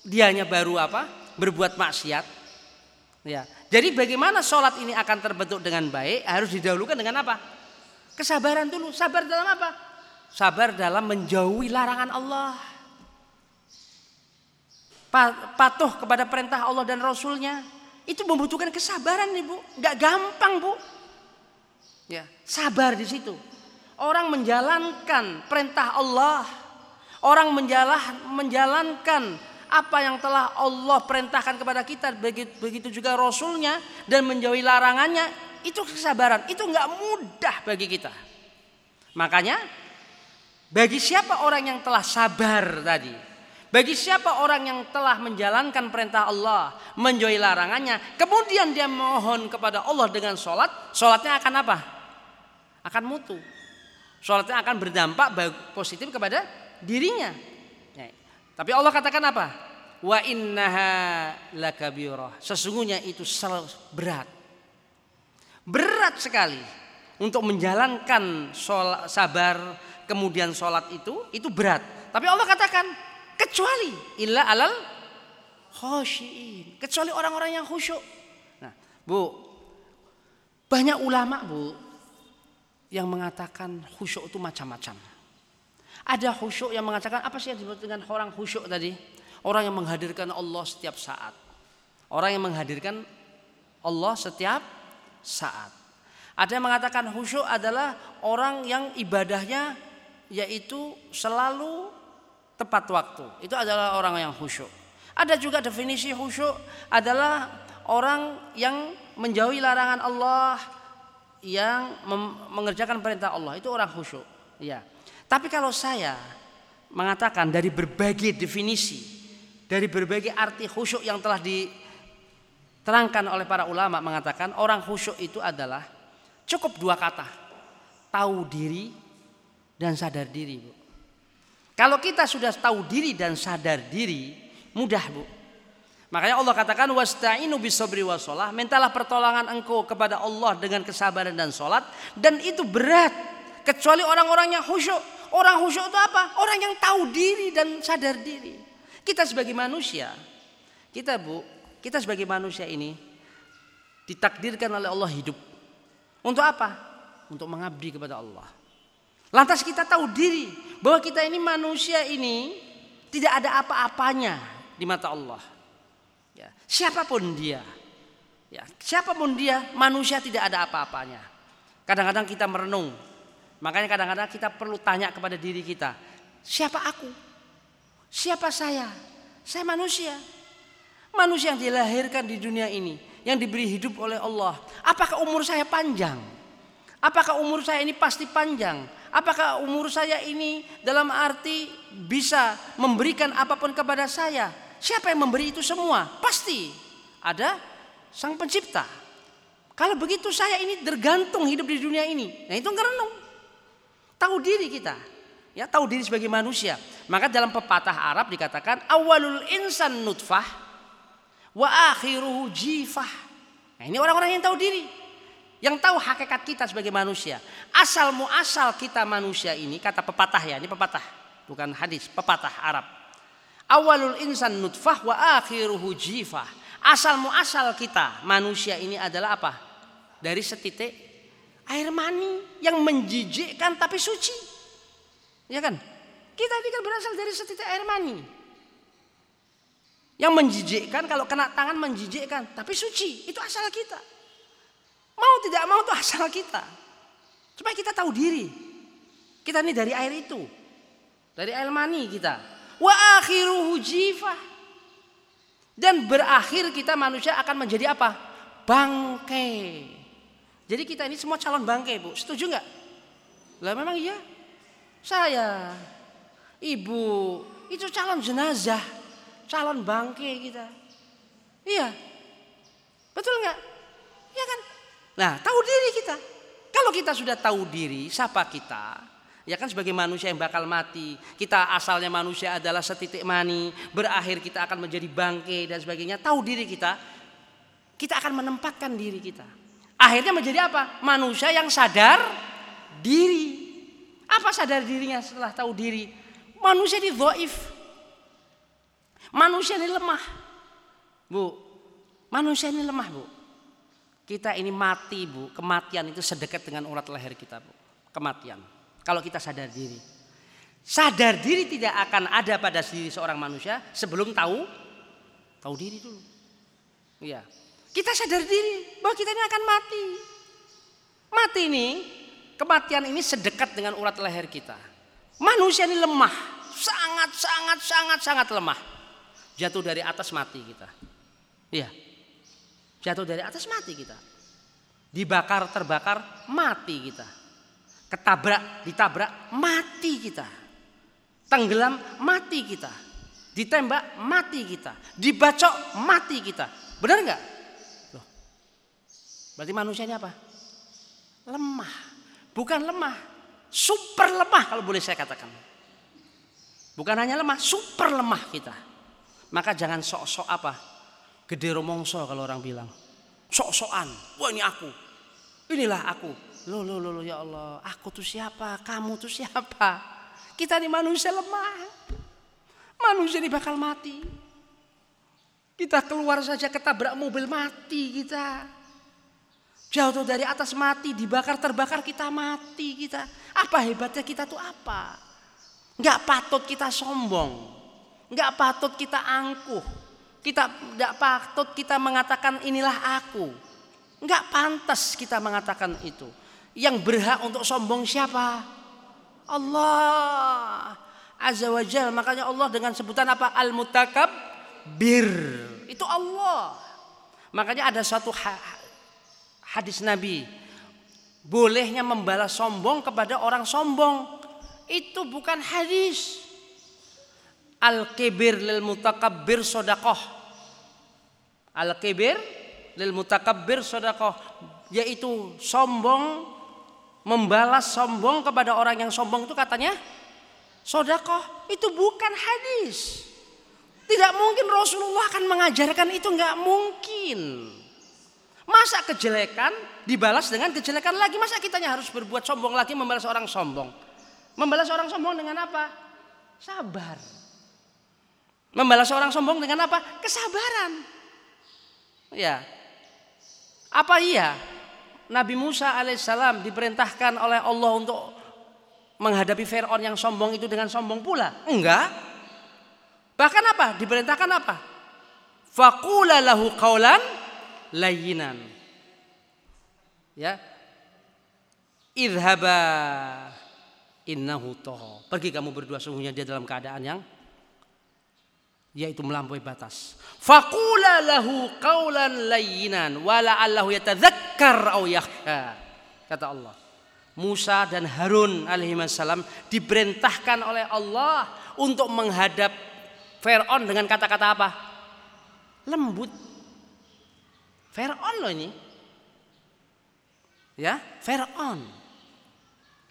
S1: Dianya baru apa? Berbuat maksiat. Ya. Jadi bagaimana sholat ini akan terbentuk dengan baik harus didahulukan dengan apa? Kesabaran dulu. Sabar dalam apa? Sabar dalam menjauhi larangan Allah. Patuh kepada perintah Allah dan Rasulnya. Itu membutuhkan kesabaran ibu. Gak gampang bu. Ya, sabar di situ. Orang menjalankan perintah Allah. Orang menjalah, menjalankan apa yang telah Allah perintahkan kepada kita begitu juga Rasulnya dan menjauhi larangannya itu kesabaran, itu nggak mudah bagi kita. Makanya bagi siapa orang yang telah sabar tadi, bagi siapa orang yang telah menjalankan perintah Allah, menjauhi larangannya, kemudian dia mohon kepada Allah dengan sholat, sholatnya akan apa? Akan mutu. Sholatnya akan berdampak positif kepada dirinya. Ya. Tapi Allah katakan apa? Wa innaha lakabirah. Sesungguhnya itu berat Berat sekali untuk menjalankan sholat, sabar kemudian sholat itu itu berat. Tapi Allah katakan kecuali illa alal khosyin. Kecuali orang-orang yang khusyuk. Nah, Bu, banyak ulama, Bu, yang mengatakan khusyuk itu macam-macam. Ada khusyuk yang mengatakan apa sih yang disebut dengan orang khusyuk tadi? Orang yang menghadirkan Allah setiap saat. Orang yang menghadirkan Allah setiap saat. Ada yang mengatakan khusyuk adalah orang yang ibadahnya yaitu selalu tepat waktu. Itu adalah orang yang khusyuk. Ada juga definisi khusyuk adalah orang yang menjauhi larangan Allah yang mengerjakan perintah Allah. Itu orang khusyuk. Ya. Tapi kalau saya mengatakan dari berbagai definisi, dari berbagai arti khusyuk yang telah di terangkan oleh para ulama mengatakan orang khusyuk itu adalah cukup dua kata. Tahu diri dan sadar diri, Bu. Kalau kita sudah tahu diri dan sadar diri, mudah, Bu. Makanya Allah katakan wasta'inu bisabri wasolah, mintalah pertolongan engkau kepada Allah dengan kesabaran dan sholat dan itu berat kecuali orang-orang yang khusyuk. Orang khusyuk itu apa? Orang yang tahu diri dan sadar diri. Kita sebagai manusia, kita Bu, kita sebagai manusia ini ditakdirkan oleh Allah hidup. Untuk apa? Untuk mengabdi kepada Allah. Lantas kita tahu diri bahwa kita ini manusia ini tidak ada apa-apanya di mata Allah. Siapa pun dia, ya, siapa pun dia, manusia tidak ada apa-apanya. Kadang-kadang kita merenung, makanya kadang-kadang kita perlu tanya kepada diri kita, siapa aku? Siapa saya? Saya manusia. Manusia yang dilahirkan di dunia ini, yang diberi hidup oleh Allah. Apakah umur saya panjang? Apakah umur saya ini pasti panjang? Apakah umur saya ini dalam arti bisa memberikan apa pun kepada saya? Siapa yang memberi itu semua? Pasti ada sang pencipta. Kalau begitu saya ini tergantung hidup di dunia ini. Nah itu ngerenung. Tahu diri kita. Ya, tahu diri sebagai manusia. Maka dalam pepatah Arab dikatakan awalul insan nutfah wa akhiruhu jifah. Nah, ini orang-orang yang tahu diri yang tahu hakikat kita sebagai manusia. Asal muasal kita manusia ini kata pepatah ya, ini pepatah, bukan hadis, pepatah Arab. Awalul insan nutfah wa akhiruhu jifah. Asal muasal kita manusia ini adalah apa? Dari setitik air mani yang menjijikkan tapi suci. Ya kan? Kita ini kan berasal dari setitik air mani. Yang menjijikkan kalau kena tangan menjijikkan tapi suci. Itu asal kita. Mau tidak mau itu asal kita. Supaya kita tahu diri. Kita ini dari air itu. Dari air mani kita. Wa akhiruhu jifah. Dan berakhir kita manusia akan menjadi apa? Bangke. Jadi kita ini semua calon bangke bu. Setuju nggak? Lah memang iya. Saya, ibu, itu calon jenazah. Calon bangke kita. Iya. Betul nggak? Iya kan? Nah, tahu diri kita. Kalau kita sudah tahu diri, siapa kita? Ya kan sebagai manusia yang bakal mati. Kita asalnya manusia adalah setitik mani. Berakhir kita akan menjadi bangke dan sebagainya. Tahu diri kita. Kita akan menempatkan diri kita. Akhirnya menjadi apa? Manusia yang sadar diri. Apa sadar dirinya setelah tahu diri? Manusia ini dhaif. Manusia ini lemah. Bu, manusia ini lemah, Bu. Kita ini mati bu, kematian itu sedekat dengan urat leher kita bu. Kematian. Kalau kita sadar diri. Sadar diri tidak akan ada pada diri seorang manusia sebelum tahu tahu diri dulu. Iya. Kita sadar diri bahwa kita ini akan mati. Mati ini, kematian ini sedekat dengan urat leher kita. Manusia ini lemah, sangat sangat sangat sangat lemah. Jatuh dari atas mati kita. Iya. Jatuh dari atas mati kita. Dibakar, terbakar, mati kita. Ketabrak, ditabrak, mati kita. Tenggelam, mati kita. Ditembak, mati kita. Dibacok, mati kita. Benar nggak? Loh. Berarti manusianya apa? Lemah. Bukan lemah. Super lemah kalau boleh saya katakan. Bukan hanya lemah, super lemah kita. Maka jangan sok-sok apa? Gede romongso kalau orang bilang. Sok-sokan. Wah ini aku. Inilah aku. Loh, loh, loh, ya Allah. Aku tuh siapa? Kamu tuh siapa? Kita ini manusia lemah. Manusia ini bakal mati. Kita keluar saja ketabrak mobil mati kita. Jauh dari atas mati, dibakar terbakar kita mati kita. Apa hebatnya kita tuh apa? Enggak patut kita sombong. Enggak patut kita angkuh. Kita tidak patut kita mengatakan inilah aku. Enggak pantas kita mengatakan itu. Yang berhak untuk sombong siapa? Allah Azza wa Jal. Makanya Allah dengan sebutan apa? Al-Mutakab Bir. Itu Allah. Makanya ada satu hadis Nabi. Bolehnya membalas sombong kepada orang sombong. Itu bukan hadis. Al-kibir lil mutakabbir sodakoh. Al-kibir lil mutakabbir sodakoh. Yaitu sombong, membalas sombong kepada orang yang sombong itu katanya sodakoh. Itu bukan hadis. Tidak mungkin Rasulullah akan mengajarkan itu nggak mungkin. Masa kejelekan dibalas dengan kejelekan lagi? Masa kitanya harus berbuat sombong lagi membalas orang sombong? Membalas orang sombong dengan apa? Sabar. Membalas orang sombong dengan apa? Kesabaran. Ya. Apa iya? Nabi Musa alaihissalam diperintahkan oleh Allah untuk menghadapi Fir'aun yang sombong itu dengan sombong pula? Enggak. Bahkan apa? Diperintahkan apa? Fakula lahu kaulan layinan. Ya. Idhaba innahu toh. Pergi kamu berdua sungguhnya dia dalam keadaan yang yaitu melampaui batas. Fakula lahu qawlan layyinan wala allahu yatadzakkar aw yakhsha. Kata Allah. Musa dan Harun alaihissalam diperintahkan oleh Allah untuk menghadap Fir'aun dengan kata-kata apa? Lembut. Fir'aun loh ini. Ya, Fir'aun.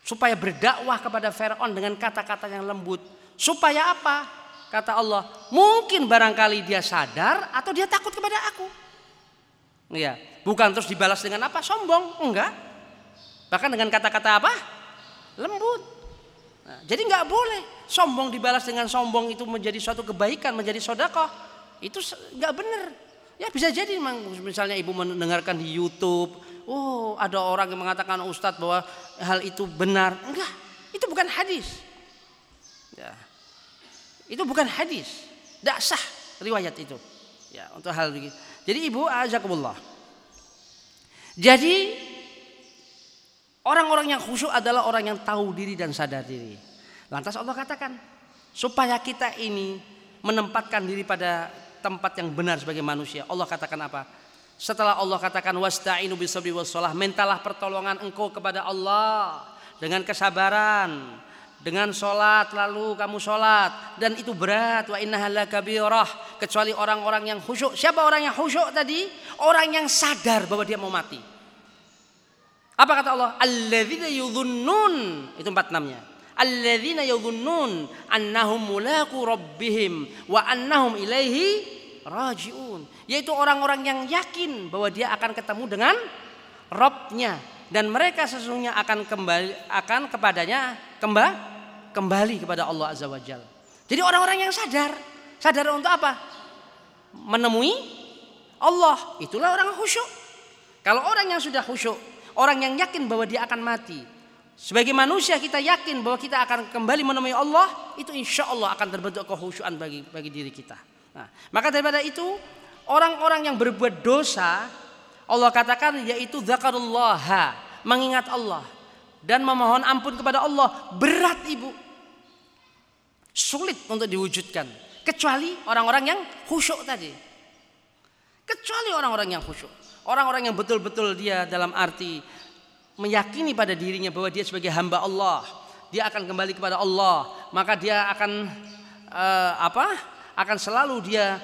S1: Supaya berdakwah kepada Fir'aun dengan kata-kata yang lembut. Supaya apa? Kata Allah, mungkin barangkali dia sadar atau dia takut kepada aku. Ya, bukan terus dibalas dengan apa? Sombong, enggak. Bahkan dengan kata-kata apa? Lembut. Nah, jadi nggak boleh sombong dibalas dengan sombong itu menjadi suatu kebaikan, menjadi sodakoh. Itu nggak benar. Ya bisa jadi misalnya ibu mendengarkan di YouTube, oh ada orang yang mengatakan Ustadz bahwa hal itu benar. Enggak, itu bukan hadis. Ya. Itu bukan hadis. Tidak sah riwayat itu. Ya, untuk hal begitu. Jadi ibu azakumullah. Jadi orang-orang yang khusyuk adalah orang yang tahu diri dan sadar diri. Lantas Allah katakan supaya kita ini menempatkan diri pada tempat yang benar sebagai manusia. Allah katakan apa? Setelah Allah katakan wasta'inu bisabri wassalah, mintalah pertolongan engkau kepada Allah dengan kesabaran, dengan sholat lalu kamu sholat dan itu berat wa inna kabirah kecuali orang-orang yang khusyuk siapa orang yang khusyuk tadi orang yang sadar bahwa dia mau mati apa kata Allah alladzina yudhunnun itu empat namanya alladzina yudhunnun annahum mulaku rabbihim wa annahum ilaihi rajiun yaitu orang-orang yang yakin bahwa dia akan ketemu dengan Robnya dan mereka sesungguhnya akan kembali akan kepadanya kembali kembali kepada Allah Azza wa Jal. Jadi orang-orang yang sadar, sadar untuk apa? Menemui Allah. Itulah orang khusyuk. Kalau orang yang sudah khusyuk, orang yang yakin bahwa dia akan mati. Sebagai manusia kita yakin bahwa kita akan kembali menemui Allah, itu insya Allah akan terbentuk kehusyuan bagi bagi diri kita. Nah, maka daripada itu orang-orang yang berbuat dosa, Allah katakan yaitu zakarullah, mengingat Allah dan memohon ampun kepada Allah berat ibu. Sulit untuk diwujudkan kecuali orang-orang yang khusyuk tadi. Kecuali orang-orang yang khusyuk. Orang-orang yang betul-betul dia dalam arti meyakini pada dirinya bahwa dia sebagai hamba Allah, dia akan kembali kepada Allah, maka dia akan uh, apa? akan selalu dia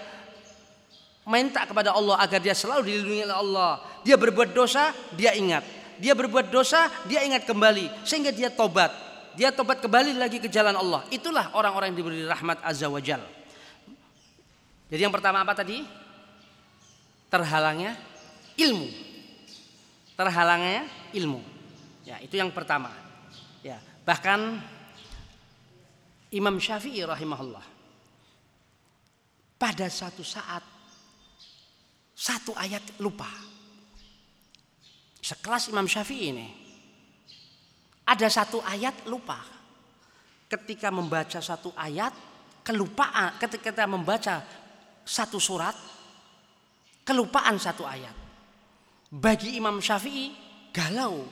S1: minta kepada Allah agar dia selalu dilindungi oleh Allah. Dia berbuat dosa, dia ingat dia berbuat dosa, dia ingat kembali sehingga dia tobat. Dia tobat kembali lagi ke jalan Allah. Itulah orang-orang yang diberi rahmat azza wajal. Jadi yang pertama apa tadi? Terhalangnya ilmu. Terhalangnya ilmu. Ya, itu yang pertama. Ya, bahkan Imam Syafi'i rahimahullah pada satu saat satu ayat lupa Sekelas Imam Syafi'i ini. Ada satu ayat lupa. Ketika membaca satu ayat, kelupaan. Ketika kita membaca satu surat, kelupaan satu ayat. Bagi Imam Syafi'i, galau.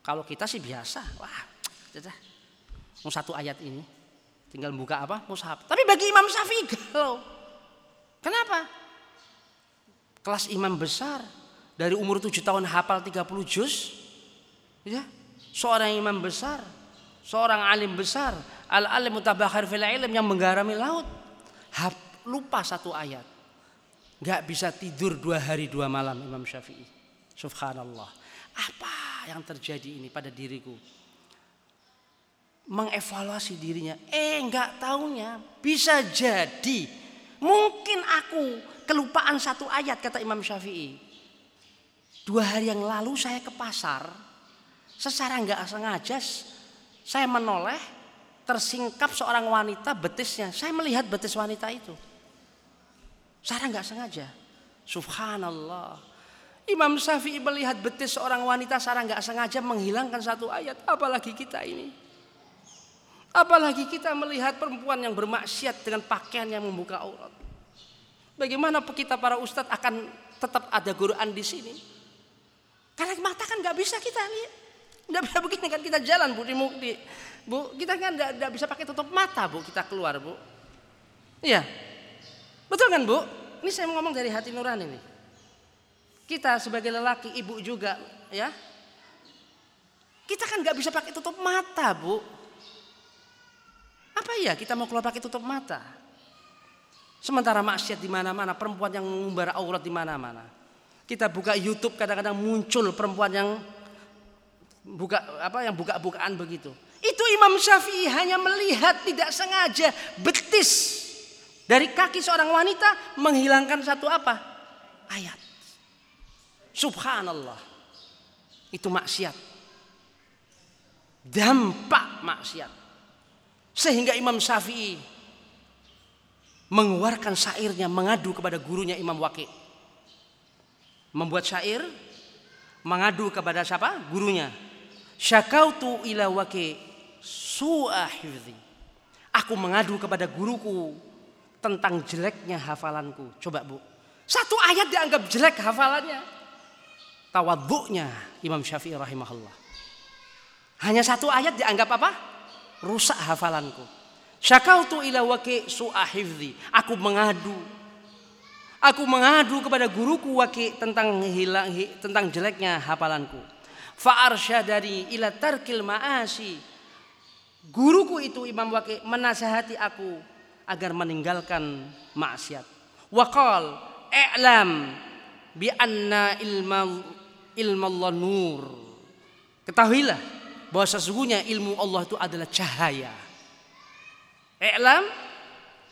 S1: Kalau kita sih biasa. Wah, mau satu ayat ini. Tinggal buka apa? Mushaf. Tapi bagi Imam Syafi'i galau. Kenapa? Kelas imam besar dari umur 7 tahun hafal 30 juz ya seorang imam besar seorang alim besar al alim mutabakhir fil ilm yang menggarami laut Hap, lupa satu ayat nggak bisa tidur dua hari dua malam Imam Syafi'i. Subhanallah. Apa yang terjadi ini pada diriku? Mengevaluasi dirinya. Eh nggak taunya. Bisa jadi. Mungkin aku kelupaan satu ayat kata Imam Syafi'i. Dua hari yang lalu saya ke pasar, secara nggak sengaja saya menoleh, tersingkap seorang wanita betisnya. Saya melihat betis wanita itu. Secara nggak sengaja. Subhanallah. Imam Syafi'i melihat betis seorang wanita secara nggak sengaja menghilangkan satu ayat. Apalagi kita ini. Apalagi kita melihat perempuan yang bermaksiat dengan pakaian yang membuka aurat. Bagaimana kita para ustadz akan tetap ada Quran di sini? Karena mata kan nggak bisa kita lihat. Nggak bisa begini kan kita jalan bu di, di bu kita kan nggak bisa pakai tutup mata bu kita keluar bu. Iya, betul kan bu? Ini saya ngomong dari hati nurani nih. Kita sebagai lelaki, ibu juga ya. Kita kan nggak bisa pakai tutup mata, Bu. Apa ya kita mau keluar pakai tutup mata? Sementara maksiat di mana-mana, perempuan yang mengumbar aurat di mana-mana. Kita buka YouTube kadang-kadang muncul perempuan yang buka apa yang buka-bukaan begitu. Itu Imam Syafi'i hanya melihat tidak sengaja betis dari kaki seorang wanita menghilangkan satu apa? Ayat. Subhanallah. Itu maksiat. Dampak maksiat. Sehingga Imam Syafi'i mengeluarkan syairnya mengadu kepada gurunya Imam Waqi. Membuat syair mengadu kepada siapa? Gurunya. Syakautu ila Waqi su'a Aku mengadu kepada guruku tentang jeleknya hafalanku. Coba Bu. Satu ayat dianggap jelek hafalannya. Tawaduknya Imam Syafi'i rahimahullah. Hanya satu ayat dianggap apa? Rusak hafalanku. Syakautu ila waki su'ahifzi. Aku mengadu. Aku mengadu kepada guruku waki tentang hilang tentang jeleknya hafalanku. Fa'arsyadani ila tarkil. Guruku itu Imam Waki menasihati aku agar meninggalkan maksiat. Waqal i'lam bi anna ilma ilmallah nur. Ketahuilah bahwa sesungguhnya ilmu Allah itu adalah cahaya. I'lam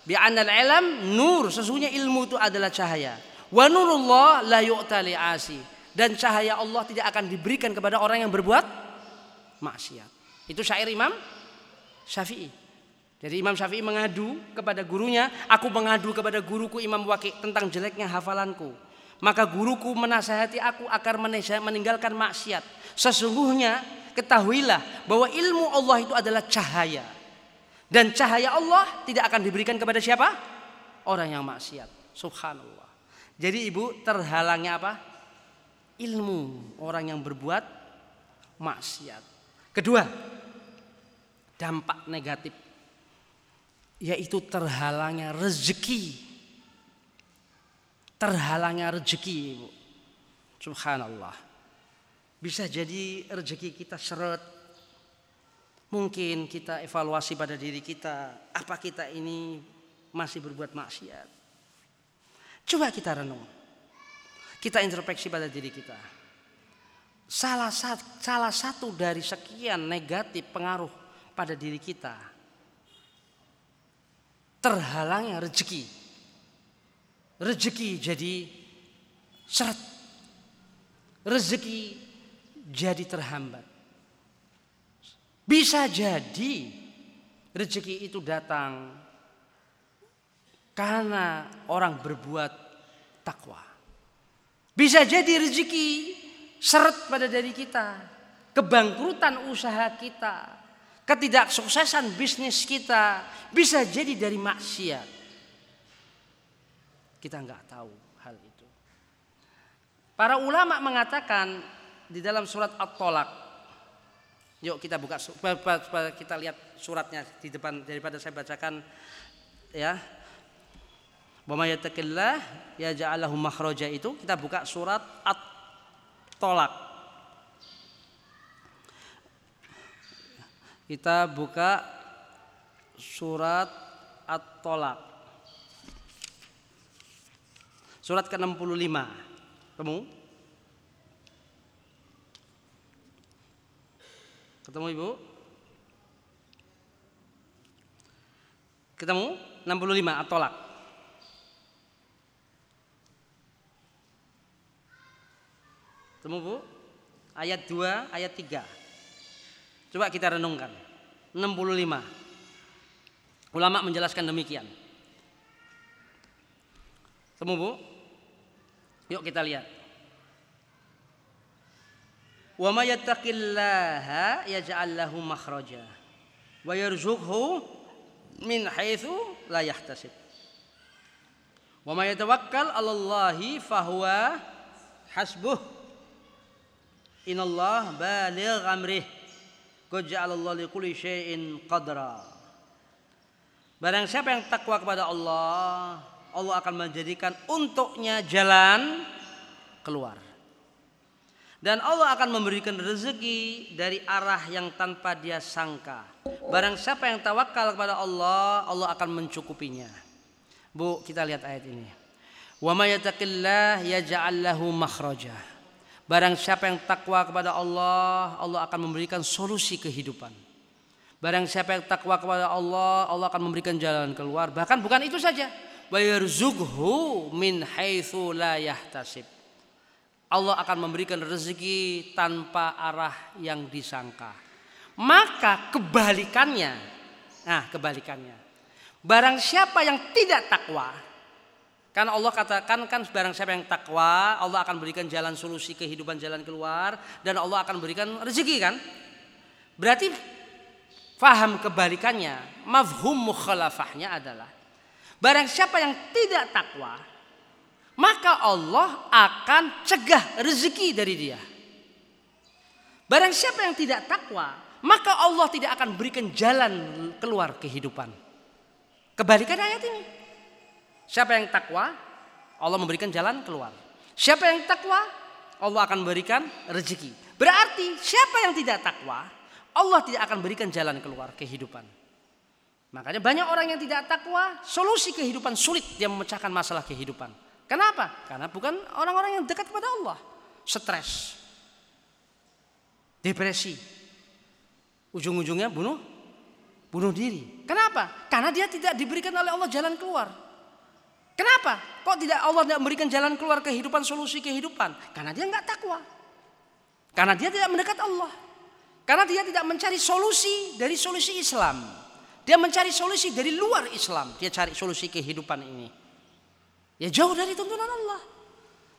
S1: bi anal ilam nur sesungguhnya ilmu itu adalah cahaya. Wa nurullah la yu'ta asi. Dan cahaya Allah tidak akan diberikan kepada orang yang berbuat maksiat. Itu syair Imam Syafi'i. Jadi Imam Syafi'i mengadu kepada gurunya, aku mengadu kepada guruku Imam Waqi tentang jeleknya hafalanku. Maka guruku menasihati aku agar meninggalkan maksiat. Sesungguhnya ketahuilah bahwa ilmu Allah itu adalah cahaya. Dan cahaya Allah tidak akan diberikan kepada siapa? Orang yang maksiat. Subhanallah. Jadi ibu terhalangnya apa? Ilmu orang yang berbuat maksiat. Kedua, dampak negatif yaitu terhalangnya rezeki. Terhalangnya rezeki, Ibu. Subhanallah. Bisa jadi rezeki kita seret Mungkin kita evaluasi pada diri kita, apa kita ini masih berbuat maksiat? Coba kita renung. Kita introspeksi pada diri kita. Salah salah satu dari sekian negatif pengaruh pada diri kita terhalangnya rezeki. Rezeki jadi seret. Rezeki jadi terhambat. Bisa jadi rezeki itu datang karena orang berbuat takwa. Bisa jadi rezeki seret pada diri kita, kebangkrutan usaha kita, ketidaksuksesan bisnis kita bisa jadi dari maksiat. Kita nggak tahu hal itu. Para ulama mengatakan di dalam surat At-Tolak Yuk kita buka kita lihat suratnya di depan daripada saya bacakan ya. Wa yattaqillah yaj'alahu makhraja itu kita buka surat At-Tolak. Kita buka surat At-Tolak. Surat ke-65. Ketemu? Ketemu Ibu? Ketemu? 65 atolak. Ketemu Bu? Ayat 2, ayat 3. Coba kita renungkan. 65. Ulama menjelaskan demikian. Ketemu Bu? Yuk kita lihat. Wa may yattaqillaha yaj'al lahu makhraja wa yarzuqhu min haitsu la yahtasib. Wa may yatawakkal 'ala Allahi fahuwa hasbuh. Inallah baligh amrih. Barang siapa yang takwa kepada Allah, Allah akan menjadikan untuknya jalan keluar. Dan Allah akan memberikan rezeki dari arah yang tanpa dia sangka. Barang siapa yang tawakal kepada Allah, Allah akan mencukupinya. Bu, kita lihat ayat ini. Wa may yattaqillah. Barang siapa yang takwa kepada Allah, Allah akan memberikan solusi kehidupan. Barang siapa yang takwa kepada Allah, Allah akan memberikan jalan keluar. Bahkan bukan itu saja. Min haitsu. Allah akan memberikan rezeki tanpa arah yang disangka. Maka kebalikannya, nah kebalikannya. Barang siapa yang tidak takwa, kan Allah katakan kan barang siapa yang takwa, Allah akan berikan jalan solusi kehidupan jalan keluar dan Allah akan berikan rezeki kan? Berarti faham kebalikannya, mafhum mukhalafahnya adalah barang siapa yang tidak takwa, maka Allah akan cegah rezeki dari dia. Barang siapa yang tidak takwa, maka Allah tidak akan berikan jalan keluar kehidupan. Kebalikan ayat ini. Siapa yang takwa, Allah memberikan jalan keluar. Siapa yang takwa, Allah akan berikan rezeki. Berarti siapa yang tidak takwa, Allah tidak akan berikan jalan keluar kehidupan. Makanya banyak orang yang tidak takwa, solusi kehidupan sulit dia memecahkan masalah kehidupan. Kenapa? Karena bukan orang-orang yang dekat kepada Allah. Stres. Depresi. Ujung-ujungnya bunuh bunuh diri. Kenapa? Karena dia tidak diberikan oleh Allah jalan keluar. Kenapa? Kok tidak Allah tidak memberikan jalan keluar kehidupan, solusi kehidupan? Karena dia nggak takwa. Karena dia tidak mendekat Allah. Karena dia tidak mencari solusi dari solusi Islam. Dia mencari solusi dari luar Islam. Dia cari solusi kehidupan ini. Ya jauh dari tuntunan Allah.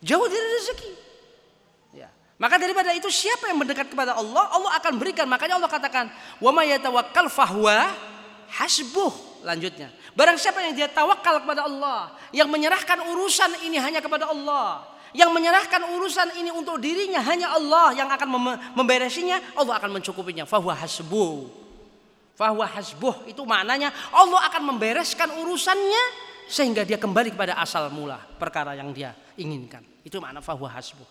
S1: Jauh dari rezeki. Ya. Maka daripada itu siapa yang mendekat kepada Allah, Allah akan berikan. Makanya Allah katakan, "Wa may yatawakkal fahuwa hasbuh." Lanjutnya, barang siapa yang dia tawakal kepada Allah, yang menyerahkan urusan ini hanya kepada Allah, yang menyerahkan urusan ini untuk dirinya hanya Allah yang akan mem memberesinya, Allah akan mencukupinya. Fahuwa hasbuh. Fahuwa hasbuh itu maknanya Allah akan membereskan urusannya sehingga dia kembali kepada asal mula perkara yang dia inginkan. Itu makna fahuwa hasbuh.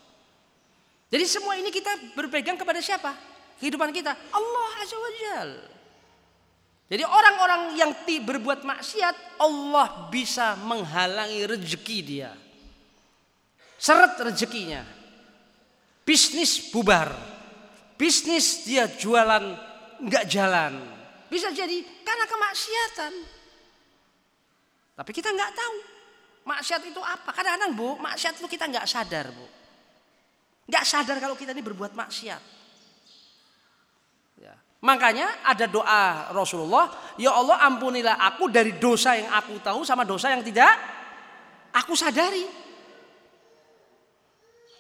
S1: Jadi semua ini kita berpegang kepada siapa? Kehidupan kita Allah Azza wa Jal. Jadi orang-orang yang berbuat maksiat Allah bisa menghalangi rezeki dia. Seret rezekinya. Bisnis bubar. Bisnis dia jualan nggak jalan. Bisa jadi karena kemaksiatan. Tapi kita nggak tahu maksiat itu apa. Kadang-kadang bu, maksiat itu kita nggak sadar bu. Nggak sadar kalau kita ini berbuat maksiat. Ya. Makanya ada doa Rasulullah, ya Allah ampunilah aku dari dosa yang aku tahu sama dosa yang tidak aku sadari.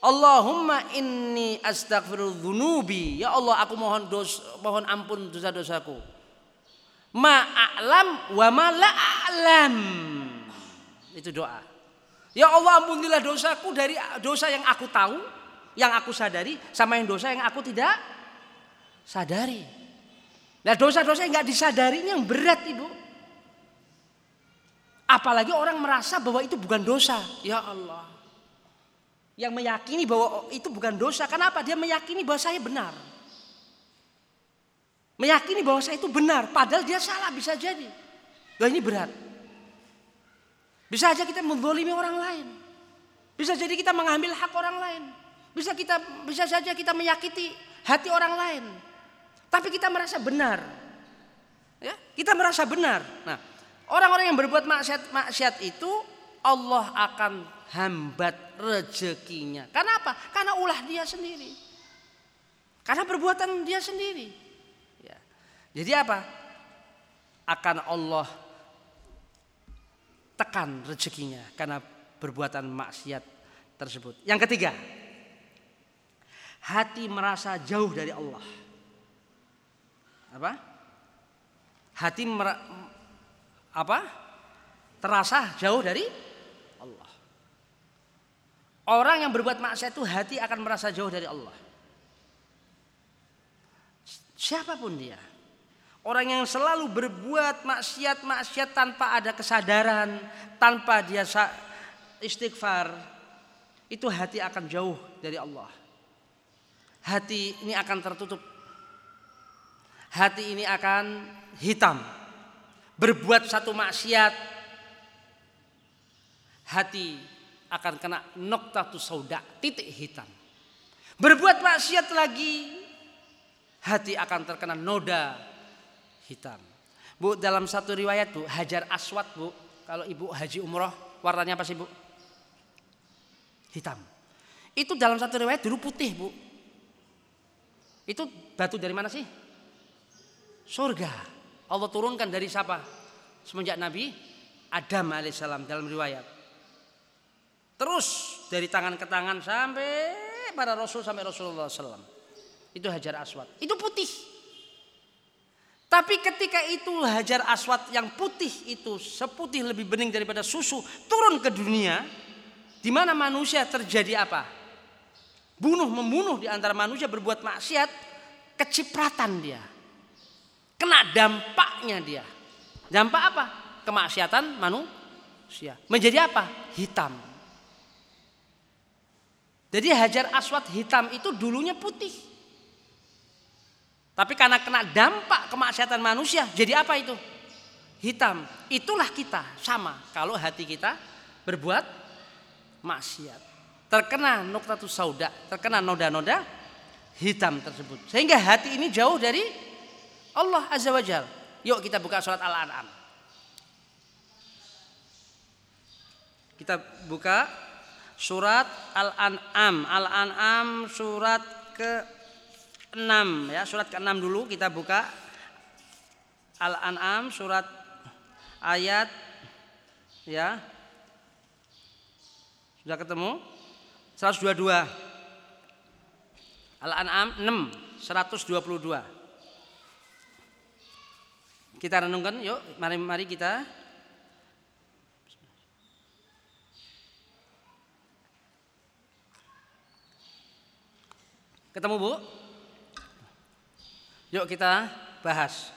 S1: Allahumma inni astaghfirudzunubi. Ya Allah aku mohon dos, mohon ampun dosa-dosaku ma'alam wa ma la'alam. Itu doa. Ya Allah ampunilah dosaku dari dosa yang aku tahu, yang aku sadari, sama yang dosa yang aku tidak sadari. Nah dosa-dosa yang nggak disadari ini yang berat ibu. Apalagi orang merasa bahwa itu bukan dosa. Ya Allah. Yang meyakini bahwa itu bukan dosa. Kenapa? Dia meyakini bahwa saya benar. Meyakini bahwa saya itu benar, padahal dia salah bisa jadi. Dan ini berat. Bisa aja kita menzolimi orang lain. Bisa jadi kita mengambil hak orang lain. Bisa kita bisa saja kita menyakiti hati orang lain. Tapi kita merasa benar. Ya, kita merasa benar. Nah, orang-orang yang berbuat maksiat maksiat itu Allah akan hambat rezekinya. Karena apa? Karena ulah dia sendiri. Karena perbuatan dia sendiri. Jadi apa? Akan Allah tekan rezekinya karena perbuatan maksiat tersebut. Yang ketiga, hati merasa jauh dari Allah. Apa? Hati mer apa? Terasa jauh dari Allah. Orang yang berbuat maksiat itu hati akan merasa jauh dari Allah. Siapa pun dia. Orang yang selalu berbuat maksiat-maksiat tanpa ada kesadaran, tanpa dia istighfar, itu hati akan jauh dari Allah. hati ini akan tertutup. Hati ini akan hitam. Berbuat satu maksiat hati akan kena noktatu sauda, titik hitam. Berbuat maksiat lagi hati akan terkena noda hitam. Bu, dalam satu riwayat Bu, Hajar Aswad Bu, kalau Ibu haji umroh, warnanya apa sih Bu? Hitam. Itu dalam satu riwayat dulu putih Bu. Itu batu dari mana sih? Surga. Allah turunkan dari siapa? Semenjak Nabi Adam alaihissalam dalam riwayat. Terus dari tangan ke tangan sampai para Rasul sampai Rasulullah SAW. Itu Hajar Aswad. Itu putih. Tapi ketika itu Hajar Aswad yang putih itu seputih lebih bening daripada susu turun ke dunia, di mana manusia terjadi apa? Bunuh membunuh di antara manusia berbuat maksiat, kecipratan dia. Kena dampaknya dia. Dampak apa? Kemaksiatan manusia. Menjadi apa? Hitam. Jadi Hajar Aswad hitam itu dulunya putih. Tapi karena kena dampak kemaksiatan manusia, jadi apa itu? Hitam. Itulah kita, sama. Kalau hati kita berbuat maksiat. Terkena nuktatus sauda, terkena noda-noda hitam tersebut. Sehingga hati ini jauh dari Allah Azza wa Jal. Yuk kita buka surat Al-An'am. Kita buka surat Al-An'am. Al-An'am surat ke 6 ya, surat ke-6 dulu kita buka Al-An'am surat ayat ya. Sudah ketemu? 122. Al-An'am 6 122. Kita renungkan yuk, mari mari kita Ketemu Bu? Yuk kita bahas.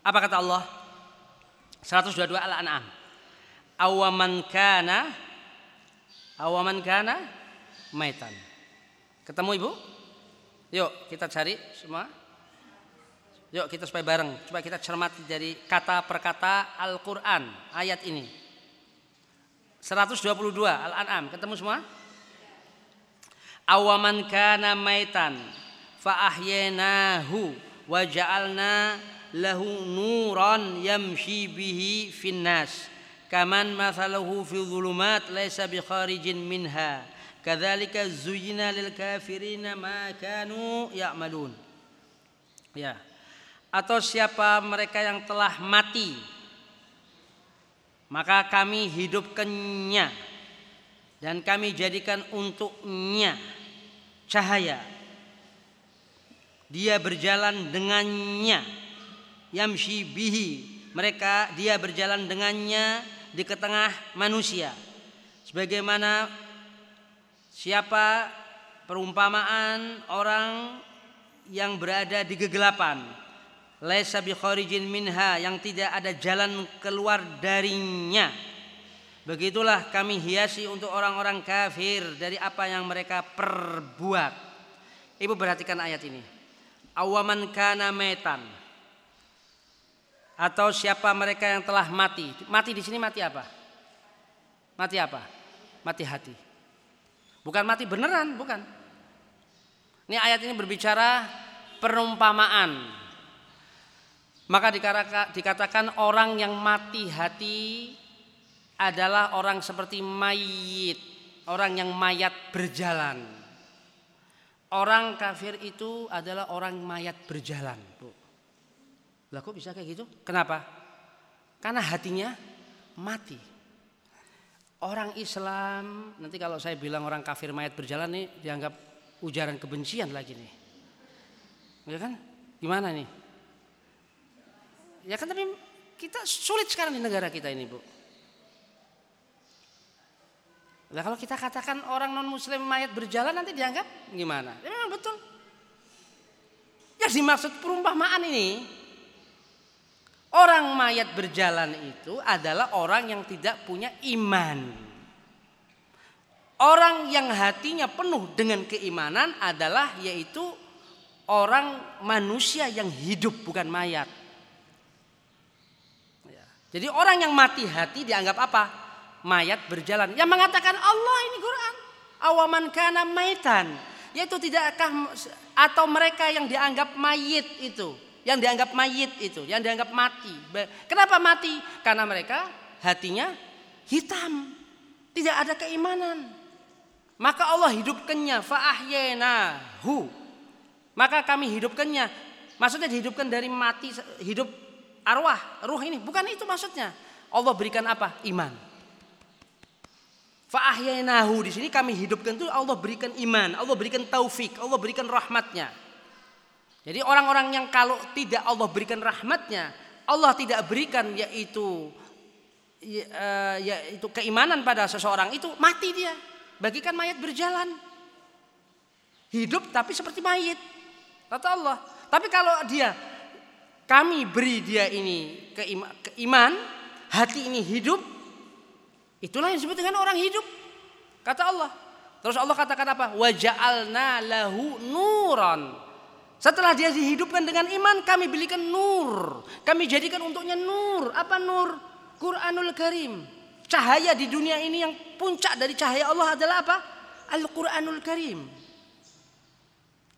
S1: Apa kata Allah? 122 Al-An'am. Awaman kana awaman kana maitan. Ketemu Ibu? Yuk kita cari semua. Yuk kita supaya bareng. Coba kita cermati dari kata per kata Al-Quran ayat ini. 122 Al-An'am. Ketemu semua? Awaman kana maitan fa ahyainahu wa ja'alna lahu nuran yamshi bihi finnas kaman mathaluhu fi dhulumat laysa bi kharijin minha kadzalika zuyyina lil kafirina ma kanu ya'malun ya atau siapa mereka yang telah mati maka kami hidupkannya dan kami jadikan untuknya cahaya. Dia berjalan dengannya yamshi bihi. Mereka dia berjalan dengannya di tengah manusia. Sebagaimana siapa perumpamaan orang yang berada di kegelapan laisa bi kharijin minha yang tidak ada jalan keluar darinya begitulah kami hiasi untuk orang-orang kafir dari apa yang mereka perbuat ibu perhatikan ayat ini awaman kana metan atau siapa mereka yang telah mati. Mati di sini mati apa? Mati apa? Mati hati. Bukan mati beneran, bukan. Ini ayat ini berbicara perumpamaan. Maka dikatakan orang yang mati hati adalah orang seperti mayit, orang yang mayat berjalan. Orang kafir itu adalah orang mayat berjalan. Lah kok bisa kayak gitu? Kenapa? Karena hatinya mati. Orang Islam, nanti kalau saya bilang orang kafir mayat berjalan nih dianggap ujaran kebencian lagi nih. Ya kan? Gimana nih? Ya kan tapi kita sulit sekarang di negara kita ini, Bu. Nah kalau kita katakan orang non muslim mayat berjalan nanti dianggap gimana? Ya memang betul. Yang dimaksud perumpamaan ini orang mayat berjalan itu adalah orang yang tidak punya iman. Orang yang hatinya penuh dengan keimanan adalah yaitu orang manusia yang hidup bukan mayat. Jadi orang yang mati hati dianggap apa? Mayat berjalan. Yang mengatakan Allah ini Quran. Awaman kana maitan. Yaitu tidakkah atau mereka yang dianggap mayit itu. Yang dianggap mayit itu. Yang dianggap mati. Kenapa mati? Karena mereka hatinya hitam. Tidak ada keimanan. Maka Allah hidupkannya hu. Maka kami hidupkannya. Maksudnya dihidupkan dari mati hidup arwah, ruh ini. Bukan itu maksudnya. Allah berikan apa? Iman. hu di sini kami hidupkan itu Allah berikan iman, Allah berikan taufik, Allah berikan rahmatnya. Jadi orang-orang yang kalau tidak Allah berikan rahmatnya, Allah tidak berikan yaitu ya, uh, yaitu keimanan pada seseorang itu mati dia. Bagikan mayat berjalan. Hidup tapi seperti mayit. Kata Allah. Tapi kalau dia kami beri dia ini keiman, hati ini hidup, itulah yang disebut dengan orang hidup. Kata Allah. Terus Allah katakan apa? Waja'alna lahu nuran. Setelah dia dihidupkan dengan iman, kami berikan nur. Kami jadikan untuknya nur. Apa nur? Quranul Karim. Cahaya di dunia ini yang puncak dari cahaya Allah adalah apa? Al-Quranul Karim.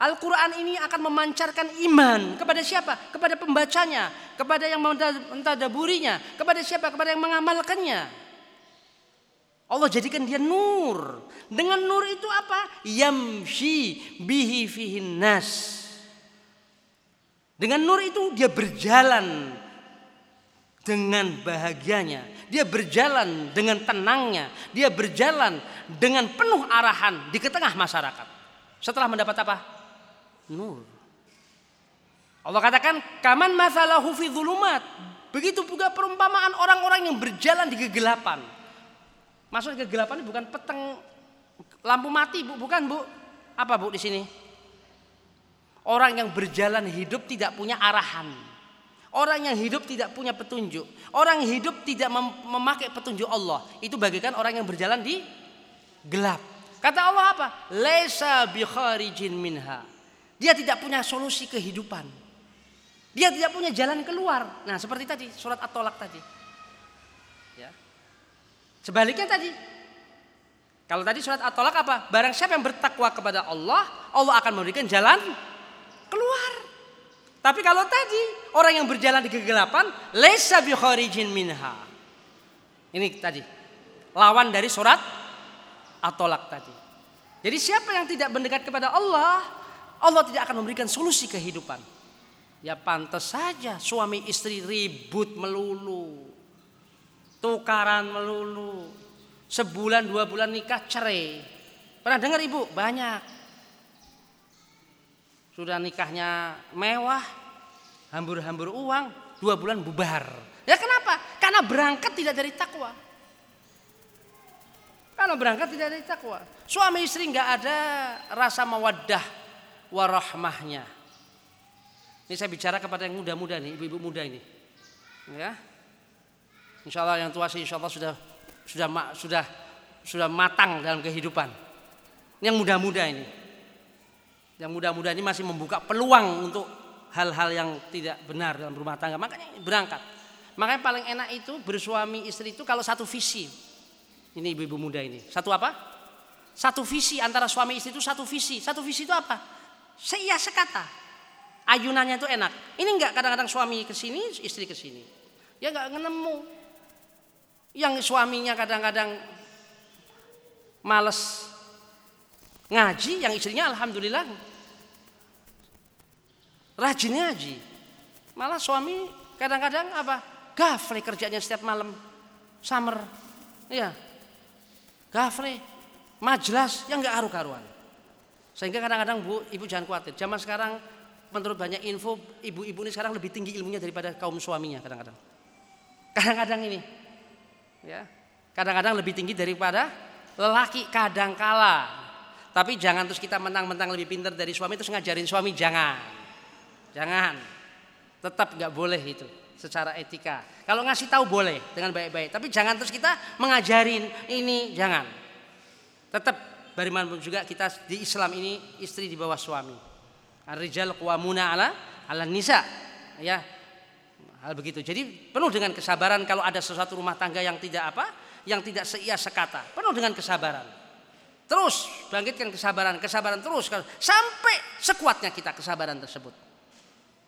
S1: Al-Quran ini akan memancarkan iman kepada siapa? Kepada pembacanya, kepada yang mentadaburinya, kepada siapa? Kepada yang mengamalkannya. Allah jadikan dia nur. Dengan nur itu apa? Yamshi bihi fihin nas. Dengan nur itu dia berjalan dengan bahagianya. Dia berjalan dengan tenangnya. Dia berjalan dengan penuh arahan di tengah masyarakat. Setelah mendapat apa? Nur. Allah katakan, "Kaman masalahu fi dhulumat." Begitu juga perumpamaan orang-orang yang berjalan di kegelapan. Maksud kegelapan bukan peteng lampu mati, Bu, bukan, Bu. Apa, Bu, di sini? Orang yang berjalan hidup tidak punya arahan. Orang yang hidup tidak punya petunjuk. Orang hidup tidak mem memakai petunjuk Allah. Itu bagikan orang yang berjalan di gelap. Kata Allah apa? Laisa bi kharijin minha. Dia tidak punya solusi kehidupan. Dia tidak punya jalan keluar. Nah, seperti tadi surat At-Tolak tadi. Ya. Sebaliknya tadi. Kalau tadi surat At-Tolak apa? Barang siapa yang bertakwa kepada Allah, Allah akan memberikan jalan keluar. Tapi kalau tadi orang yang berjalan di kegelapan, lesa bi kharijin minha. Ini tadi lawan dari surat atolak tadi. Jadi siapa yang tidak mendekat kepada Allah, Allah tidak akan memberikan solusi kehidupan. Ya pantas saja suami istri ribut melulu. Tukaran melulu. Sebulan dua bulan nikah cerai. Pernah dengar ibu? Banyak. Sudah nikahnya mewah, hambur-hambur uang, dua bulan bubar. Ya kenapa? Karena berangkat tidak dari takwa. Karena berangkat tidak dari takwa. Suami istri nggak ada rasa mawaddah warahmahnya. Ini saya bicara kepada yang muda-muda nih, ibu-ibu muda ini. Ya. Insya Allah yang tua sih insya Allah sudah sudah sudah sudah matang dalam kehidupan. Yang muda-muda ini yang muda-muda ini masih membuka peluang untuk hal-hal yang tidak benar dalam rumah tangga. Makanya berangkat. Makanya paling enak itu bersuami istri itu kalau satu visi. Ini ibu-ibu muda ini. Satu apa? Satu visi antara suami istri itu satu visi. Satu visi itu apa? Seia sekata. Ayunannya itu enak. Ini enggak kadang-kadang suami ke sini, istri ke sini. Ya enggak nemu. Yang suaminya kadang-kadang males ngaji, yang istrinya alhamdulillah rajin ngaji. Malah suami kadang-kadang apa? Gafle kerjanya setiap malam. Summer. Iya. Gafle. Majelas yang enggak haru-karuan. Sehingga kadang-kadang Bu, Ibu jangan khawatir. Zaman sekarang menurut banyak info ibu-ibu ini sekarang lebih tinggi ilmunya daripada kaum suaminya kadang-kadang. Kadang-kadang ini. Ya. Kadang-kadang lebih tinggi daripada lelaki kadang-kala. Tapi jangan terus kita mentang-mentang lebih pintar dari suami terus ngajarin suami jangan. Jangan. Tetap nggak boleh itu secara etika. Kalau ngasih tahu boleh dengan baik-baik, tapi jangan terus kita mengajarin ini, jangan. Tetap bagaimanapun juga kita di Islam ini istri di bawah suami. Ar-rijal qawamuna ala ala nisa. Ya. Hal begitu. Jadi penuh dengan kesabaran kalau ada sesuatu rumah tangga yang tidak apa? Yang tidak seia sekata. Penuh dengan kesabaran. Terus bangkitkan kesabaran, kesabaran terus sampai sekuatnya kita kesabaran tersebut.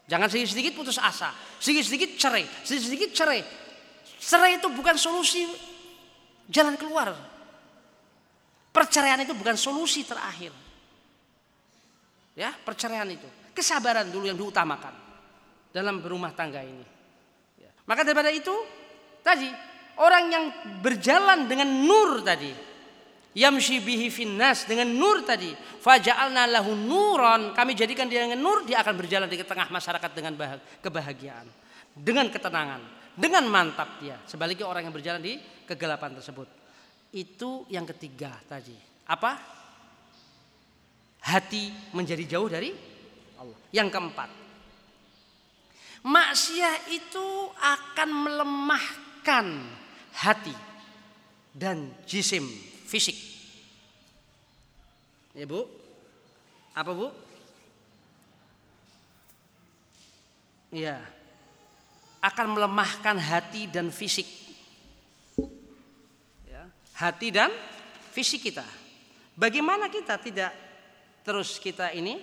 S1: Jangan sedikit-sedikit putus asa, sedikit-sedikit cerai, sedikit-sedikit cerai. Cerai itu bukan solusi jalan keluar. Perceraian itu bukan solusi terakhir. Ya, perceraian itu. Kesabaran dulu yang diutamakan dalam berumah tangga ini. Ya. Maka daripada itu, tadi orang yang berjalan dengan nur tadi, yamshi bihi finnas dengan nur tadi, faja'alna lahu nuran, kami jadikan dia dengan nur, dia akan berjalan di tengah masyarakat dengan kebahagiaan, dengan ketenangan, dengan mantap dia. Sebaliknya orang yang berjalan di kegelapan tersebut. Itu yang ketiga tadi. Apa? Hati menjadi jauh dari Allah. Yang keempat. Maksiat itu akan melemahkan hati dan jisim fisik. Ya Bu? Apa Bu? Iya. Akan melemahkan hati dan fisik hati dan fisik kita. Bagaimana kita tidak terus kita ini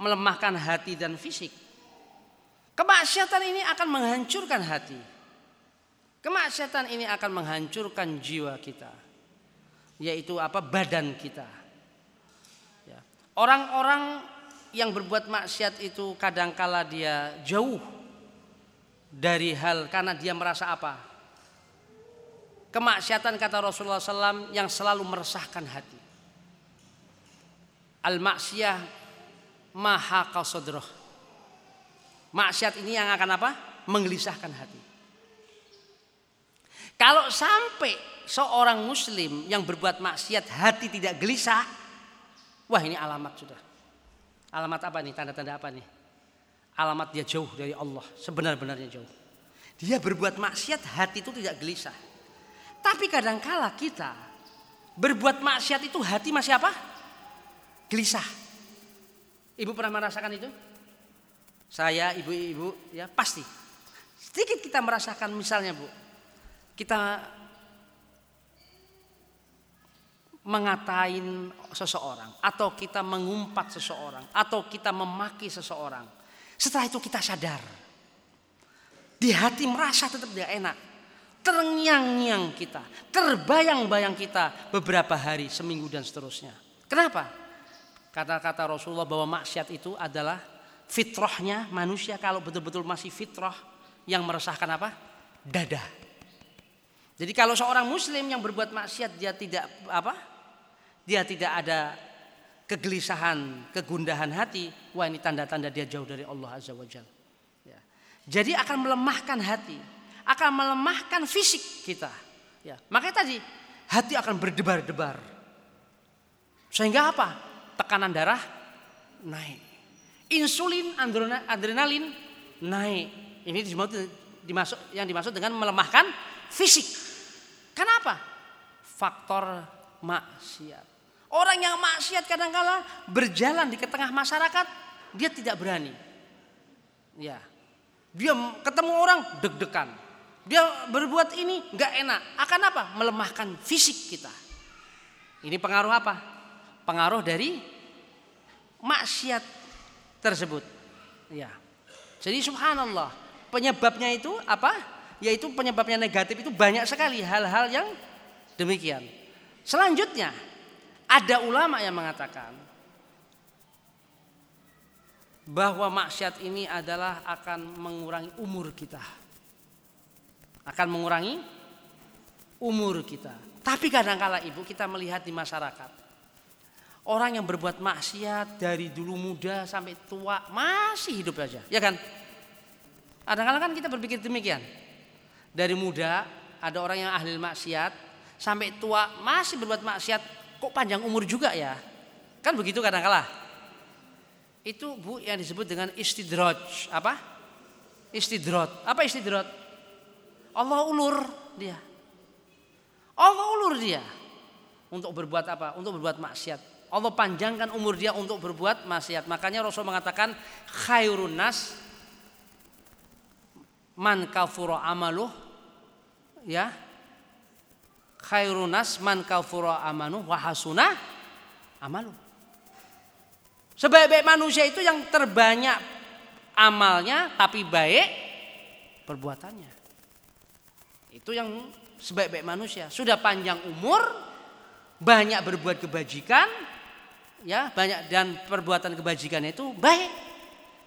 S1: melemahkan hati dan fisik? Kemaksiatan ini akan menghancurkan hati. Kemaksiatan ini akan menghancurkan jiwa kita. Yaitu apa? Badan kita. Ya. Orang-orang yang berbuat maksiat itu kadangkala dia jauh dari hal karena dia merasa apa? Kemaksiatan kata Rasulullah SAW yang selalu meresahkan hati. Al-maksiyah maha kasodroh. Maksiat ini yang akan apa? Menggelisahkan hati. Kalau sampai seorang muslim yang berbuat maksiat hati tidak gelisah. Wah ini alamat sudah. Alamat apa nih? Tanda-tanda apa nih? Alamat dia jauh dari Allah. Sebenar-benarnya jauh. Dia berbuat maksiat hati itu tidak gelisah. Tapi kadangkala kita berbuat maksiat itu hati masih apa? Gelisah. Ibu pernah merasakan itu? Saya, ibu-ibu, ya pasti. Sedikit kita merasakan misalnya bu, kita mengatain seseorang atau kita mengumpat seseorang atau kita memaki seseorang. Setelah itu kita sadar. Di hati merasa tetap tidak enak terngiang-ngiang kita, terbayang-bayang kita beberapa hari, seminggu dan seterusnya. Kenapa? Kata-kata Rasulullah bahwa maksiat itu adalah fitrahnya manusia kalau betul-betul masih fitrah yang meresahkan apa? Dada. Jadi kalau seorang muslim yang berbuat maksiat dia tidak apa? Dia tidak ada kegelisahan, kegundahan hati, wah ini tanda-tanda dia jauh dari Allah Azza wa Jalla. Ya. Jadi akan melemahkan hati akan melemahkan fisik kita. Ya, makanya tadi hati akan berdebar-debar. Sehingga apa? Tekanan darah naik. Insulin, adrenalin naik. Ini dimaksud yang dimaksud dengan melemahkan fisik. Kenapa? Faktor maksiat. Orang yang maksiat kadang-kala berjalan di tengah masyarakat, dia tidak berani. Ya. Dia ketemu orang deg-degan. Dia berbuat ini nggak enak. Akan apa? Melemahkan fisik kita. Ini pengaruh apa? Pengaruh dari maksiat tersebut. Ya. Jadi subhanallah, penyebabnya itu apa? Yaitu penyebabnya negatif itu banyak sekali hal-hal yang demikian. Selanjutnya, ada ulama yang mengatakan bahwa maksiat ini adalah akan mengurangi umur kita akan mengurangi umur kita. Tapi kadang-kala ibu kita melihat di masyarakat. Orang yang berbuat maksiat dari dulu muda sampai tua masih hidup saja. Ya kan? Kadang-kadang kan kita berpikir demikian. Dari muda ada orang yang ahli maksiat sampai tua masih berbuat maksiat kok panjang umur juga ya. Kan begitu kadang-kala. Itu Bu yang disebut dengan istidroj. Apa? Istidrot. Apa istidrot? Allah ulur dia. Allah ulur dia. Untuk berbuat apa? Untuk berbuat maksiat. Allah panjangkan umur dia untuk berbuat maksiat. Makanya Rasul mengatakan khairun nas man kafura amaluh ya khairun nas man kafura amanu wa hasuna amalu. Sebaik-baik manusia itu yang terbanyak amalnya tapi baik perbuatannya. Itu yang sebaik-baik manusia. Sudah panjang umur, banyak berbuat kebajikan, ya banyak dan perbuatan kebajikan itu baik.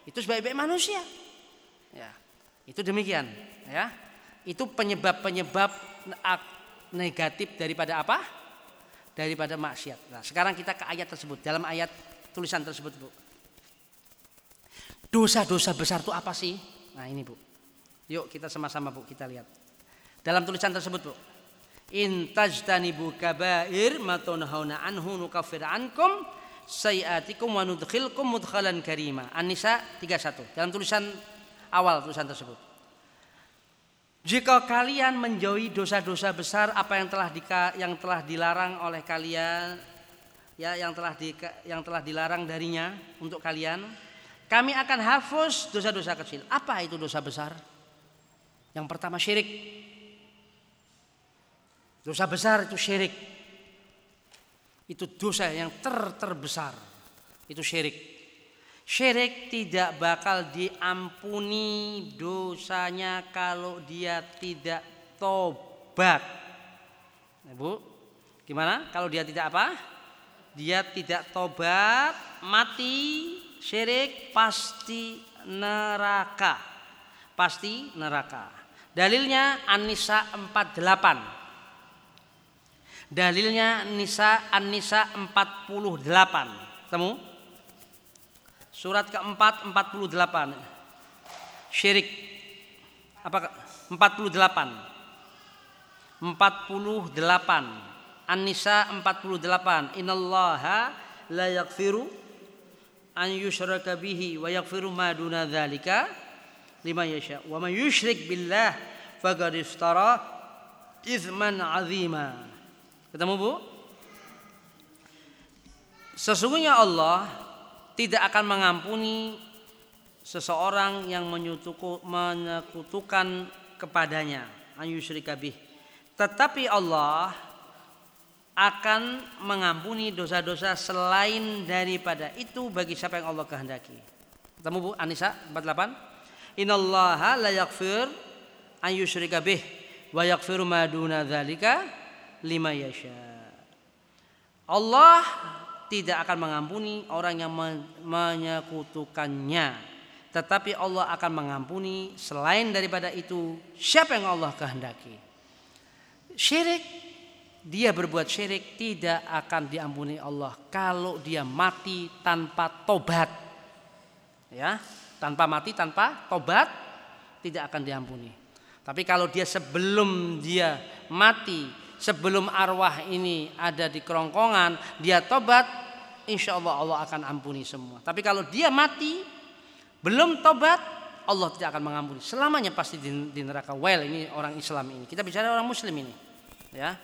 S1: Itu sebaik-baik manusia. Ya, itu demikian. Ya, itu penyebab-penyebab negatif daripada apa? Daripada maksiat. Nah, sekarang kita ke ayat tersebut. Dalam ayat tulisan tersebut, Bu. Dosa-dosa besar itu apa sih? Nah, ini, Bu. Yuk kita sama-sama, Bu, kita lihat. Dalam tulisan tersebut, Bu. In tajtanibu kabair ma tunhauna anhu nukaffir ankum sayiatikum wa nudkhilkum mudkhalan karima. An-Nisa 31. Dalam tulisan awal tulisan tersebut. Jika kalian menjauhi dosa-dosa besar apa yang telah di, yang telah dilarang oleh kalian ya yang telah di, yang telah dilarang darinya untuk kalian, kami akan hapus dosa-dosa kecil. Apa itu dosa besar? Yang pertama syirik. Dosa besar itu syirik. Itu dosa yang ter terbesar. Itu syirik. Syirik tidak bakal diampuni dosanya kalau dia tidak tobat. Ibu, gimana? Kalau dia tidak apa? Dia tidak tobat, mati syirik pasti neraka. Pasti neraka. Dalilnya An-Nisa 48. Dalilnya Nisa An-Nisa 48. Temu? Surat keempat 48. Syirik. Apa 48. 48. An-Nisa 48. Innallaha la yaghfiru an yushraka bihi wa yaghfiru ma duna dzalika liman yasha. Wa man yusyrik billah faqad iftara ithman 'azima. Ketemu Bu? Sesungguhnya Allah tidak akan mengampuni seseorang yang menyekutukan kepadanya ayusyrikabih. Tetapi Allah akan mengampuni dosa-dosa selain daripada itu bagi siapa yang Allah kehendaki. Ketemu Bu Anisa 48. Innallaha la yaghfir an yusyrika bih wa yaghfiru ma duna dzalika lima yasha. Allah tidak akan mengampuni orang yang menyekutukannya. Tetapi Allah akan mengampuni selain daripada itu siapa yang Allah kehendaki. Syirik dia berbuat syirik tidak akan diampuni Allah kalau dia mati tanpa tobat. Ya, tanpa mati tanpa tobat tidak akan diampuni. Tapi kalau dia sebelum dia mati sebelum arwah ini ada di kerongkongan, dia tobat, insya Allah Allah akan ampuni semua. Tapi kalau dia mati, belum tobat, Allah tidak akan mengampuni. Selamanya pasti di, neraka. Well, ini orang Islam ini. Kita bicara orang Muslim ini. Ya.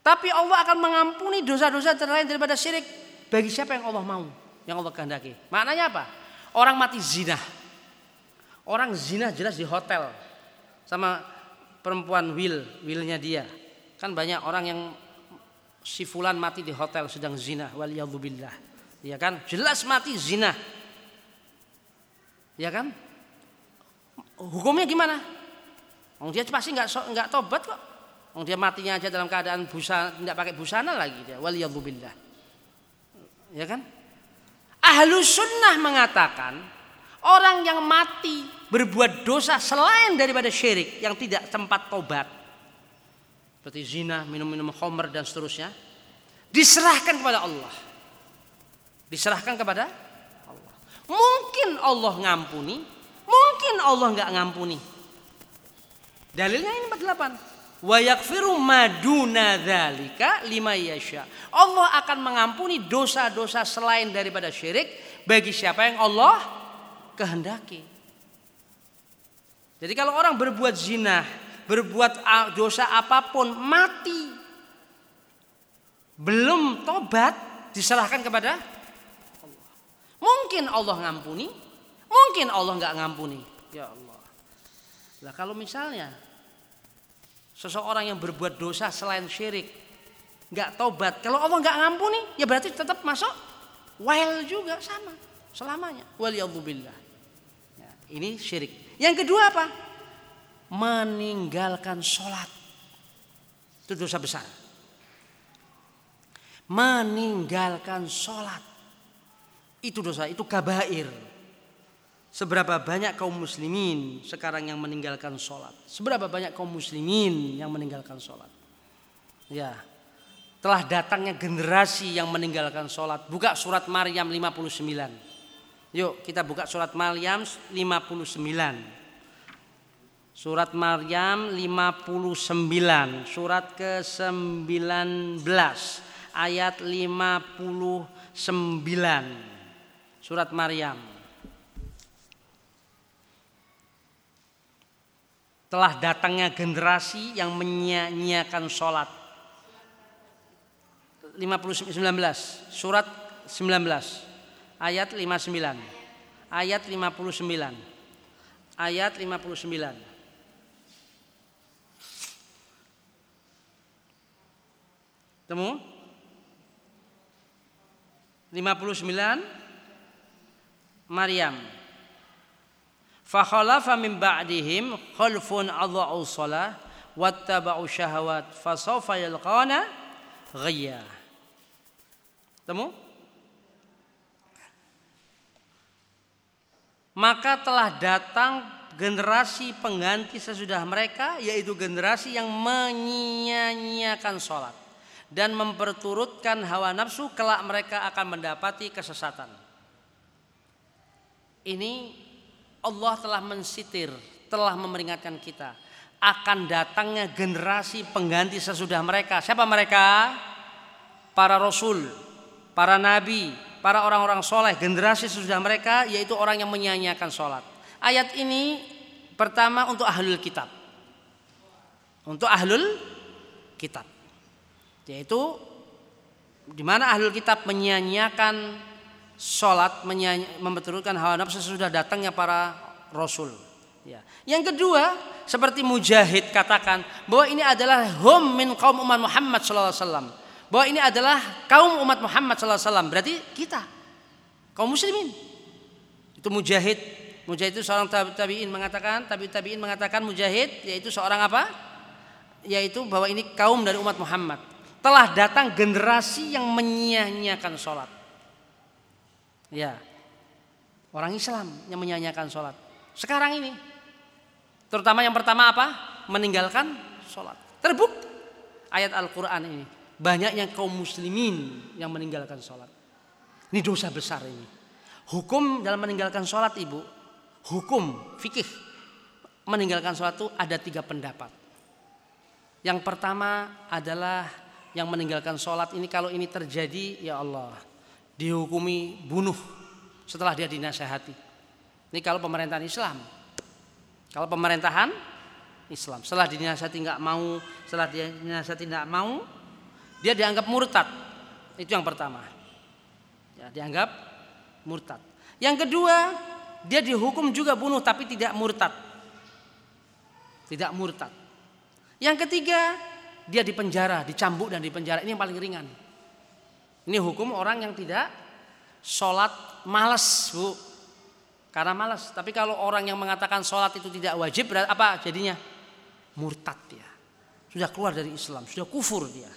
S1: Tapi Allah akan mengampuni dosa-dosa terlain daripada syirik bagi siapa yang Allah mau, yang Allah kehendaki. Maknanya apa? Orang mati zina. Orang zina jelas di hotel sama perempuan will, willnya dia. Kan banyak orang yang si fulan mati di hotel sedang zina waliyadzubillah. Ya kan? Jelas mati zina. Ya kan? Hukumnya gimana? Oh, dia pasti nggak nggak tobat kok. Oh, dia matinya aja dalam keadaan busana, tidak pakai busana lagi dia. Waliyadzubillah. Ya kan? Ahlu sunnah mengatakan orang yang mati berbuat dosa selain daripada syirik yang tidak tempat tobat seperti zina, minum-minum homer dan seterusnya, diserahkan kepada Allah. Diserahkan kepada Allah. Mungkin Allah ngampuni, mungkin Allah nggak ngampuni. Dalilnya ini 48. Wa yakfiru maduna dzalika lima yasha. Allah akan mengampuni dosa-dosa selain daripada syirik bagi siapa yang Allah kehendaki. Jadi kalau orang berbuat zina berbuat dosa apa pun mati belum tobat diserahkan kepada Allah. Mungkin Allah ngampuni, mungkin Allah nggak ngampuni. Ya Allah. Nah kalau misalnya seseorang yang berbuat dosa selain syirik nggak tobat, kalau Allah nggak ngampuni, ya berarti tetap masuk well juga sama selamanya. Waliyadzubillah. Ya, ini syirik. Yang kedua apa? Meninggalkan sholat. Itu dosa besar meninggalkan sholat. Itu dosa, itu kabair. Seberapa banyak kaum muslimin sekarang yang meninggalkan sholat? Seberapa banyak kaum muslimin yang meninggalkan sholat? Ya, telah datangnya generasi yang meninggalkan sholat. Buka surat Maryam 59. Yuk kita buka surat Maryam 59. Surat Maryam 59, surat ke-19 ayat 59 surat Maryam. Telah datangnya generasi yang menyia-nyiakan sholat. 59 surat 19 ayat 59 ayat 59 ayat 59 Temu? 59 Maryam khalafa min ba'dihim khalfun adha'u shalah wattaba'u syahawat fasawfa yalqana ghayya Temu? Maka telah datang generasi pengganti sesudah mereka yaitu generasi yang menyia-nyiakan sholat dan memperturutkan hawa nafsu kelak mereka akan mendapati kesesatan. Ini Allah telah mensitir, telah memperingatkan kita akan datangnya generasi pengganti sesudah mereka. Siapa mereka? Para rasul, para nabi, para orang-orang soleh, generasi sesudah mereka yaitu orang yang menyanyiakan sholat. Ayat ini pertama untuk ahlul kitab. Untuk ahlul kitab yaitu di mana ahlul kitab menyia-nyiakan sholat, membeturkan hawa nafsu sesudah datangnya para rasul. Ya. Yang kedua, seperti Mujahid katakan bahwa ini adalah hum min kaum umat Muhammad wasallam. Bahwa ini adalah kaum umat Muhammad wasallam. Berarti kita kaum muslimin. Itu Mujahid. Mujahid itu seorang tabi'in mengatakan, tabi tabi'in mengatakan Mujahid yaitu seorang apa? Yaitu bahwa ini kaum dari umat Muhammad telah datang generasi yang menyia-nyiakan sholat. Ya, orang Islam yang menyia-nyiakan sholat. Sekarang ini, terutama yang pertama apa? Meninggalkan sholat. Terbukti ayat Al-Quran ini. Banyaknya kaum muslimin yang meninggalkan sholat. Ini dosa besar ini. Hukum dalam meninggalkan sholat ibu. Hukum, fikih. Meninggalkan sholat itu ada tiga pendapat. Yang pertama adalah yang meninggalkan sholat ini kalau ini terjadi ya Allah dihukumi bunuh setelah dia dinasehati. Ini kalau pemerintahan Islam. Kalau pemerintahan Islam setelah dinasehati nggak mau, setelah dia dinasehati nggak mau, dia dianggap murtad. Itu yang pertama. Ya, dianggap murtad. Yang kedua, dia dihukum juga bunuh tapi tidak murtad. Tidak murtad. Yang ketiga, dia dipenjara, dicambuk dan dipenjara. Ini yang paling ringan. Ini hukum orang yang tidak sholat malas, bu. Karena malas. Tapi kalau orang yang mengatakan sholat itu tidak wajib, apa jadinya? Murtad dia. Sudah keluar dari Islam, sudah kufur dia.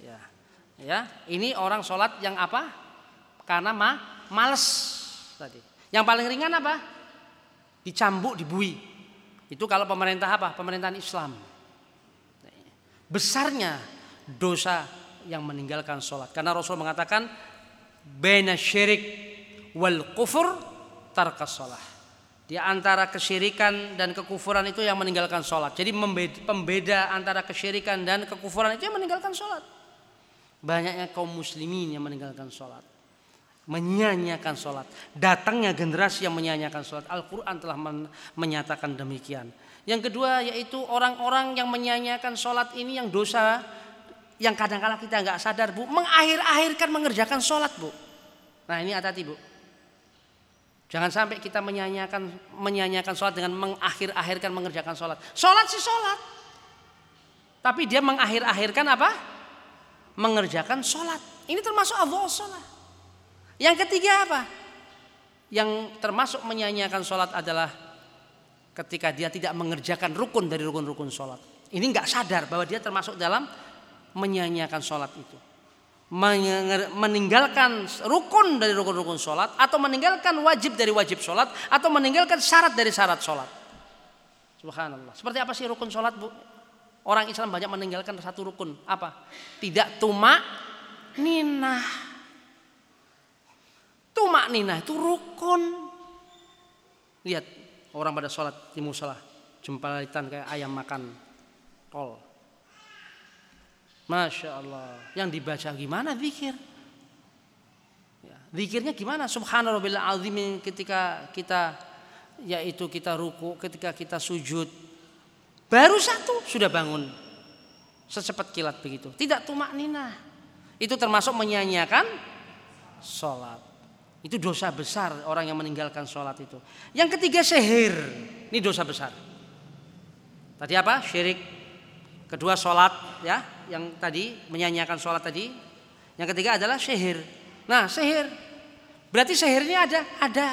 S1: Ya, ya. Ini orang sholat yang apa? Karena ma malas tadi. Yang paling ringan apa? Dicambuk, dibui. Itu kalau pemerintah apa? Pemerintahan Islam besarnya dosa yang meninggalkan sholat. Karena Rasul mengatakan bena syirik wal kufur tarkas sholat. Di antara kesyirikan dan kekufuran itu yang meninggalkan sholat. Jadi pembeda antara kesyirikan dan kekufuran itu yang meninggalkan sholat. Banyaknya kaum muslimin yang meninggalkan sholat. Menyanyiakan sholat. Datangnya generasi yang menyanyiakan sholat. Al-Quran telah menyatakan demikian. Yang kedua yaitu orang-orang yang menyanyiakan sholat ini yang dosa yang kadang-kala kita nggak sadar bu, mengakhir-akhirkan mengerjakan sholat bu. Nah ini hati-hati bu. Jangan sampai kita menyanyikan menyanyikan sholat dengan mengakhir-akhirkan mengerjakan sholat. Sholat sih sholat. Tapi dia mengakhir-akhirkan apa? Mengerjakan sholat. Ini termasuk Allah sholat. Yang ketiga apa? Yang termasuk menyanyikan sholat adalah ketika dia tidak mengerjakan rukun dari rukun-rukun sholat. Ini nggak sadar bahwa dia termasuk dalam menyanyikan sholat itu meninggalkan rukun dari rukun-rukun sholat atau meninggalkan wajib dari wajib sholat atau meninggalkan syarat dari syarat sholat. Subhanallah. Seperti apa sih rukun sholat bu? Orang Islam banyak meninggalkan satu rukun. Apa? Tidak tumak ninah. Tumak ninah itu rukun. Lihat orang pada sholat di musola. Jempalitan kayak ayam makan kol. Masya Allah. Yang dibaca gimana zikir? Ya, zikirnya gimana? Subhanallah azim ketika kita yaitu kita ruku, ketika kita sujud. Baru satu sudah bangun. Secepat kilat begitu. Tidak tumak nina. Itu termasuk menyanyiakan sholat. Itu dosa besar orang yang meninggalkan sholat itu. Yang ketiga sihir. Ini dosa besar. Tadi apa? Syirik. Kedua sholat ya yang tadi menyanyikan sholat tadi. Yang ketiga adalah sihir. Nah sihir. Berarti sihirnya ada, ada.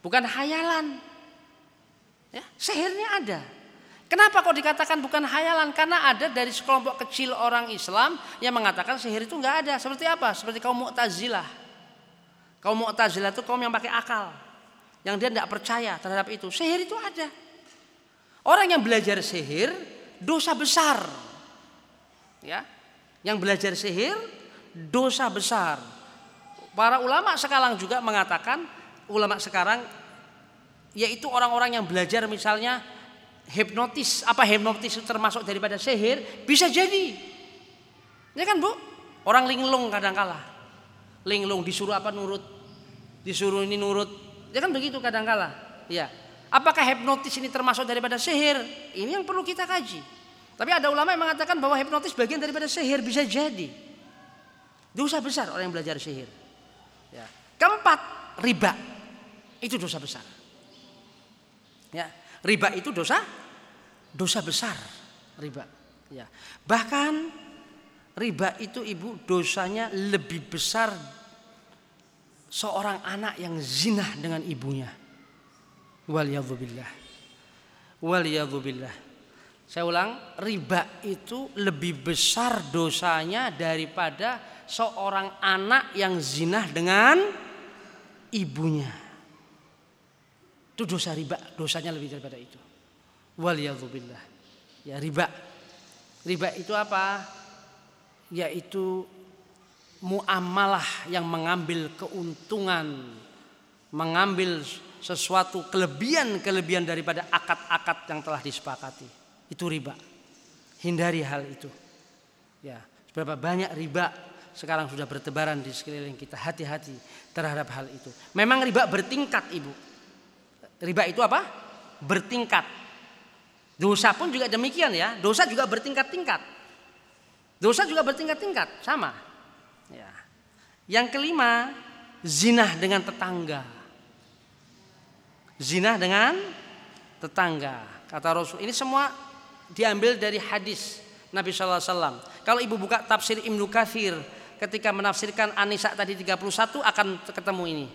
S1: Bukan hayalan. Ya, ada. Kenapa kok dikatakan bukan hayalan? Karena ada dari sekelompok kecil orang Islam yang mengatakan sihir itu nggak ada. Seperti apa? Seperti kaum Mu'tazilah. Kaum Mu'tazilah itu kaum yang pakai akal. Yang dia tidak percaya terhadap itu. Sihir itu ada. Orang yang belajar sihir dosa besar ya yang belajar sihir dosa besar. Para ulama sekarang juga mengatakan ulama sekarang yaitu orang-orang yang belajar misalnya hipnotis, apa hipnotis itu termasuk daripada sihir bisa jadi. Ya kan Bu? Orang linglung kadang kala. Linglung disuruh apa nurut. Disuruh ini nurut. Ya kan begitu kadang kala. Ya. Apakah hipnotis ini termasuk daripada sihir? Ini yang perlu kita kaji. Tapi ada ulama yang mengatakan bahwa hipnotis bagian daripada sihir bisa jadi. Dosa besar orang yang belajar sihir. Ya. Keempat, riba. Itu dosa besar. Ya, riba itu dosa dosa besar, riba. Ya. Bahkan riba itu ibu dosanya lebih besar seorang anak yang zina dengan ibunya. Waliyadzubillah. Waliyadzubillah. Saya ulang, riba itu lebih besar dosanya daripada seorang anak yang zina dengan ibunya. Itu dosa riba, dosanya lebih daripada itu. Waliyadzubillah. Ya riba. Riba itu apa? Yaitu muamalah yang mengambil keuntungan, mengambil sesuatu kelebihan-kelebihan daripada akad-akad yang telah disepakati itu riba. Hindari hal itu. Ya, berapa banyak riba sekarang sudah bertebaran di sekeliling kita. Hati-hati terhadap hal itu. Memang riba bertingkat, Ibu. Riba itu apa? Bertingkat. Dosa pun juga demikian ya. Dosa juga bertingkat-tingkat. Dosa juga bertingkat-tingkat, sama. Ya. Yang kelima, zina dengan tetangga. Zina dengan tetangga. Kata Rasul, ini semua diambil dari hadis Nabi Shallallahu Alaihi Wasallam. Kalau ibu buka tafsir Ibnu Kathir ketika menafsirkan Anisa tadi 31 akan ketemu ini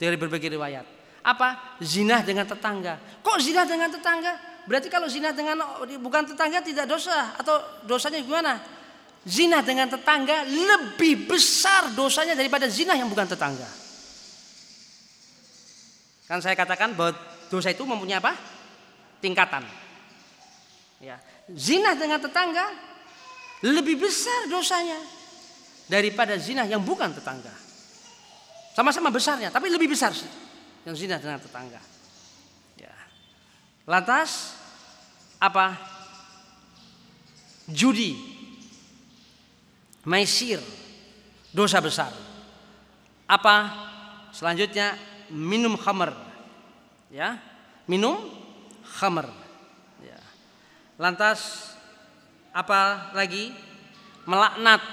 S1: dari berbagai riwayat. Apa? Zina dengan tetangga. Kok zina dengan tetangga? Berarti kalau zina dengan bukan tetangga tidak dosa atau dosanya gimana? Zina dengan tetangga lebih besar dosanya daripada zina yang bukan tetangga. Kan saya katakan bahwa dosa itu mempunyai apa? Tingkatan. Ya. Zina dengan tetangga lebih besar dosanya daripada zina yang bukan tetangga. Sama-sama besarnya, tapi lebih besar yang zina dengan tetangga. Ya. Lantas apa? Judi, maisir, dosa besar. Apa? Selanjutnya minum khamar. Ya, minum khamar. Lantas apa lagi? melaknat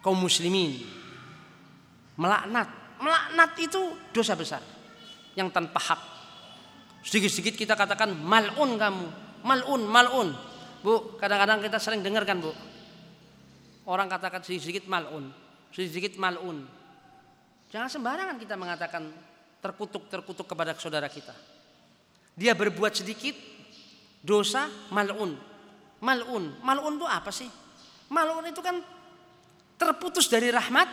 S1: kaum muslimin. Melaknat. Melaknat itu dosa besar yang tanpa hak. Sedikit-sedikit kita katakan malun kamu, malun, malun. Bu, kadang-kadang kita sering dengarkan, Bu. Orang katakan sedikit-sedikit malun, sedikit-sedikit malun. Jangan sembarangan kita mengatakan terkutuk-terkutuk kepada saudara kita. Dia berbuat sedikit dosa malun. Malun, malun itu apa sih? Malun itu kan terputus dari rahmat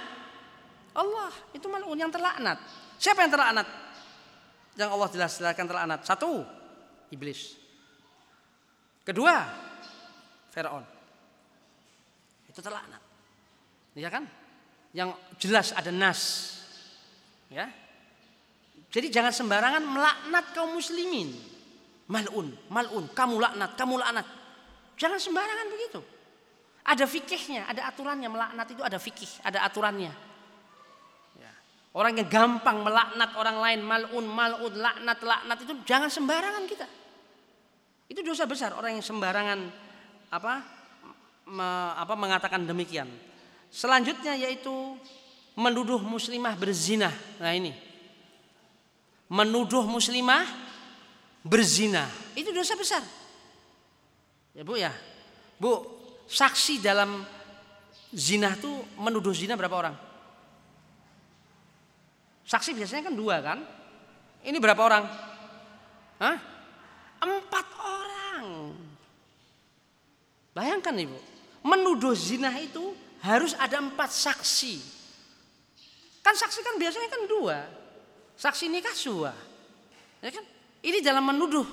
S1: Allah. Itu malun yang terlaknat. Siapa yang terlaknat? Yang Allah jelaskan terlaknat. Satu, iblis. Kedua, Firaun. Terlaknat. Ya kan? Yang jelas ada nas. Ya, jadi jangan sembarangan melaknat kaum muslimin. Malun, malun, kamu laknat, kamu laknat. Jangan sembarangan begitu. Ada fikihnya, ada aturannya melaknat itu ada fikih, ada aturannya. Ya. Orang yang gampang melaknat orang lain, malun, malun, laknat, laknat itu jangan sembarangan kita. Itu dosa besar orang yang sembarangan apa me, apa mengatakan demikian. Selanjutnya yaitu menuduh muslimah berzina. Nah ini menuduh muslimah berzina. Itu dosa besar. Ya Bu ya. Bu, saksi dalam zina itu menuduh zina berapa orang? Saksi biasanya kan dua kan? Ini berapa orang? Hah? Empat orang. Bayangkan ibu, menuduh zina itu harus ada empat saksi. Kan saksi kan biasanya kan dua. Saksi nikah dua. Ya kan? Ini dalam menuduh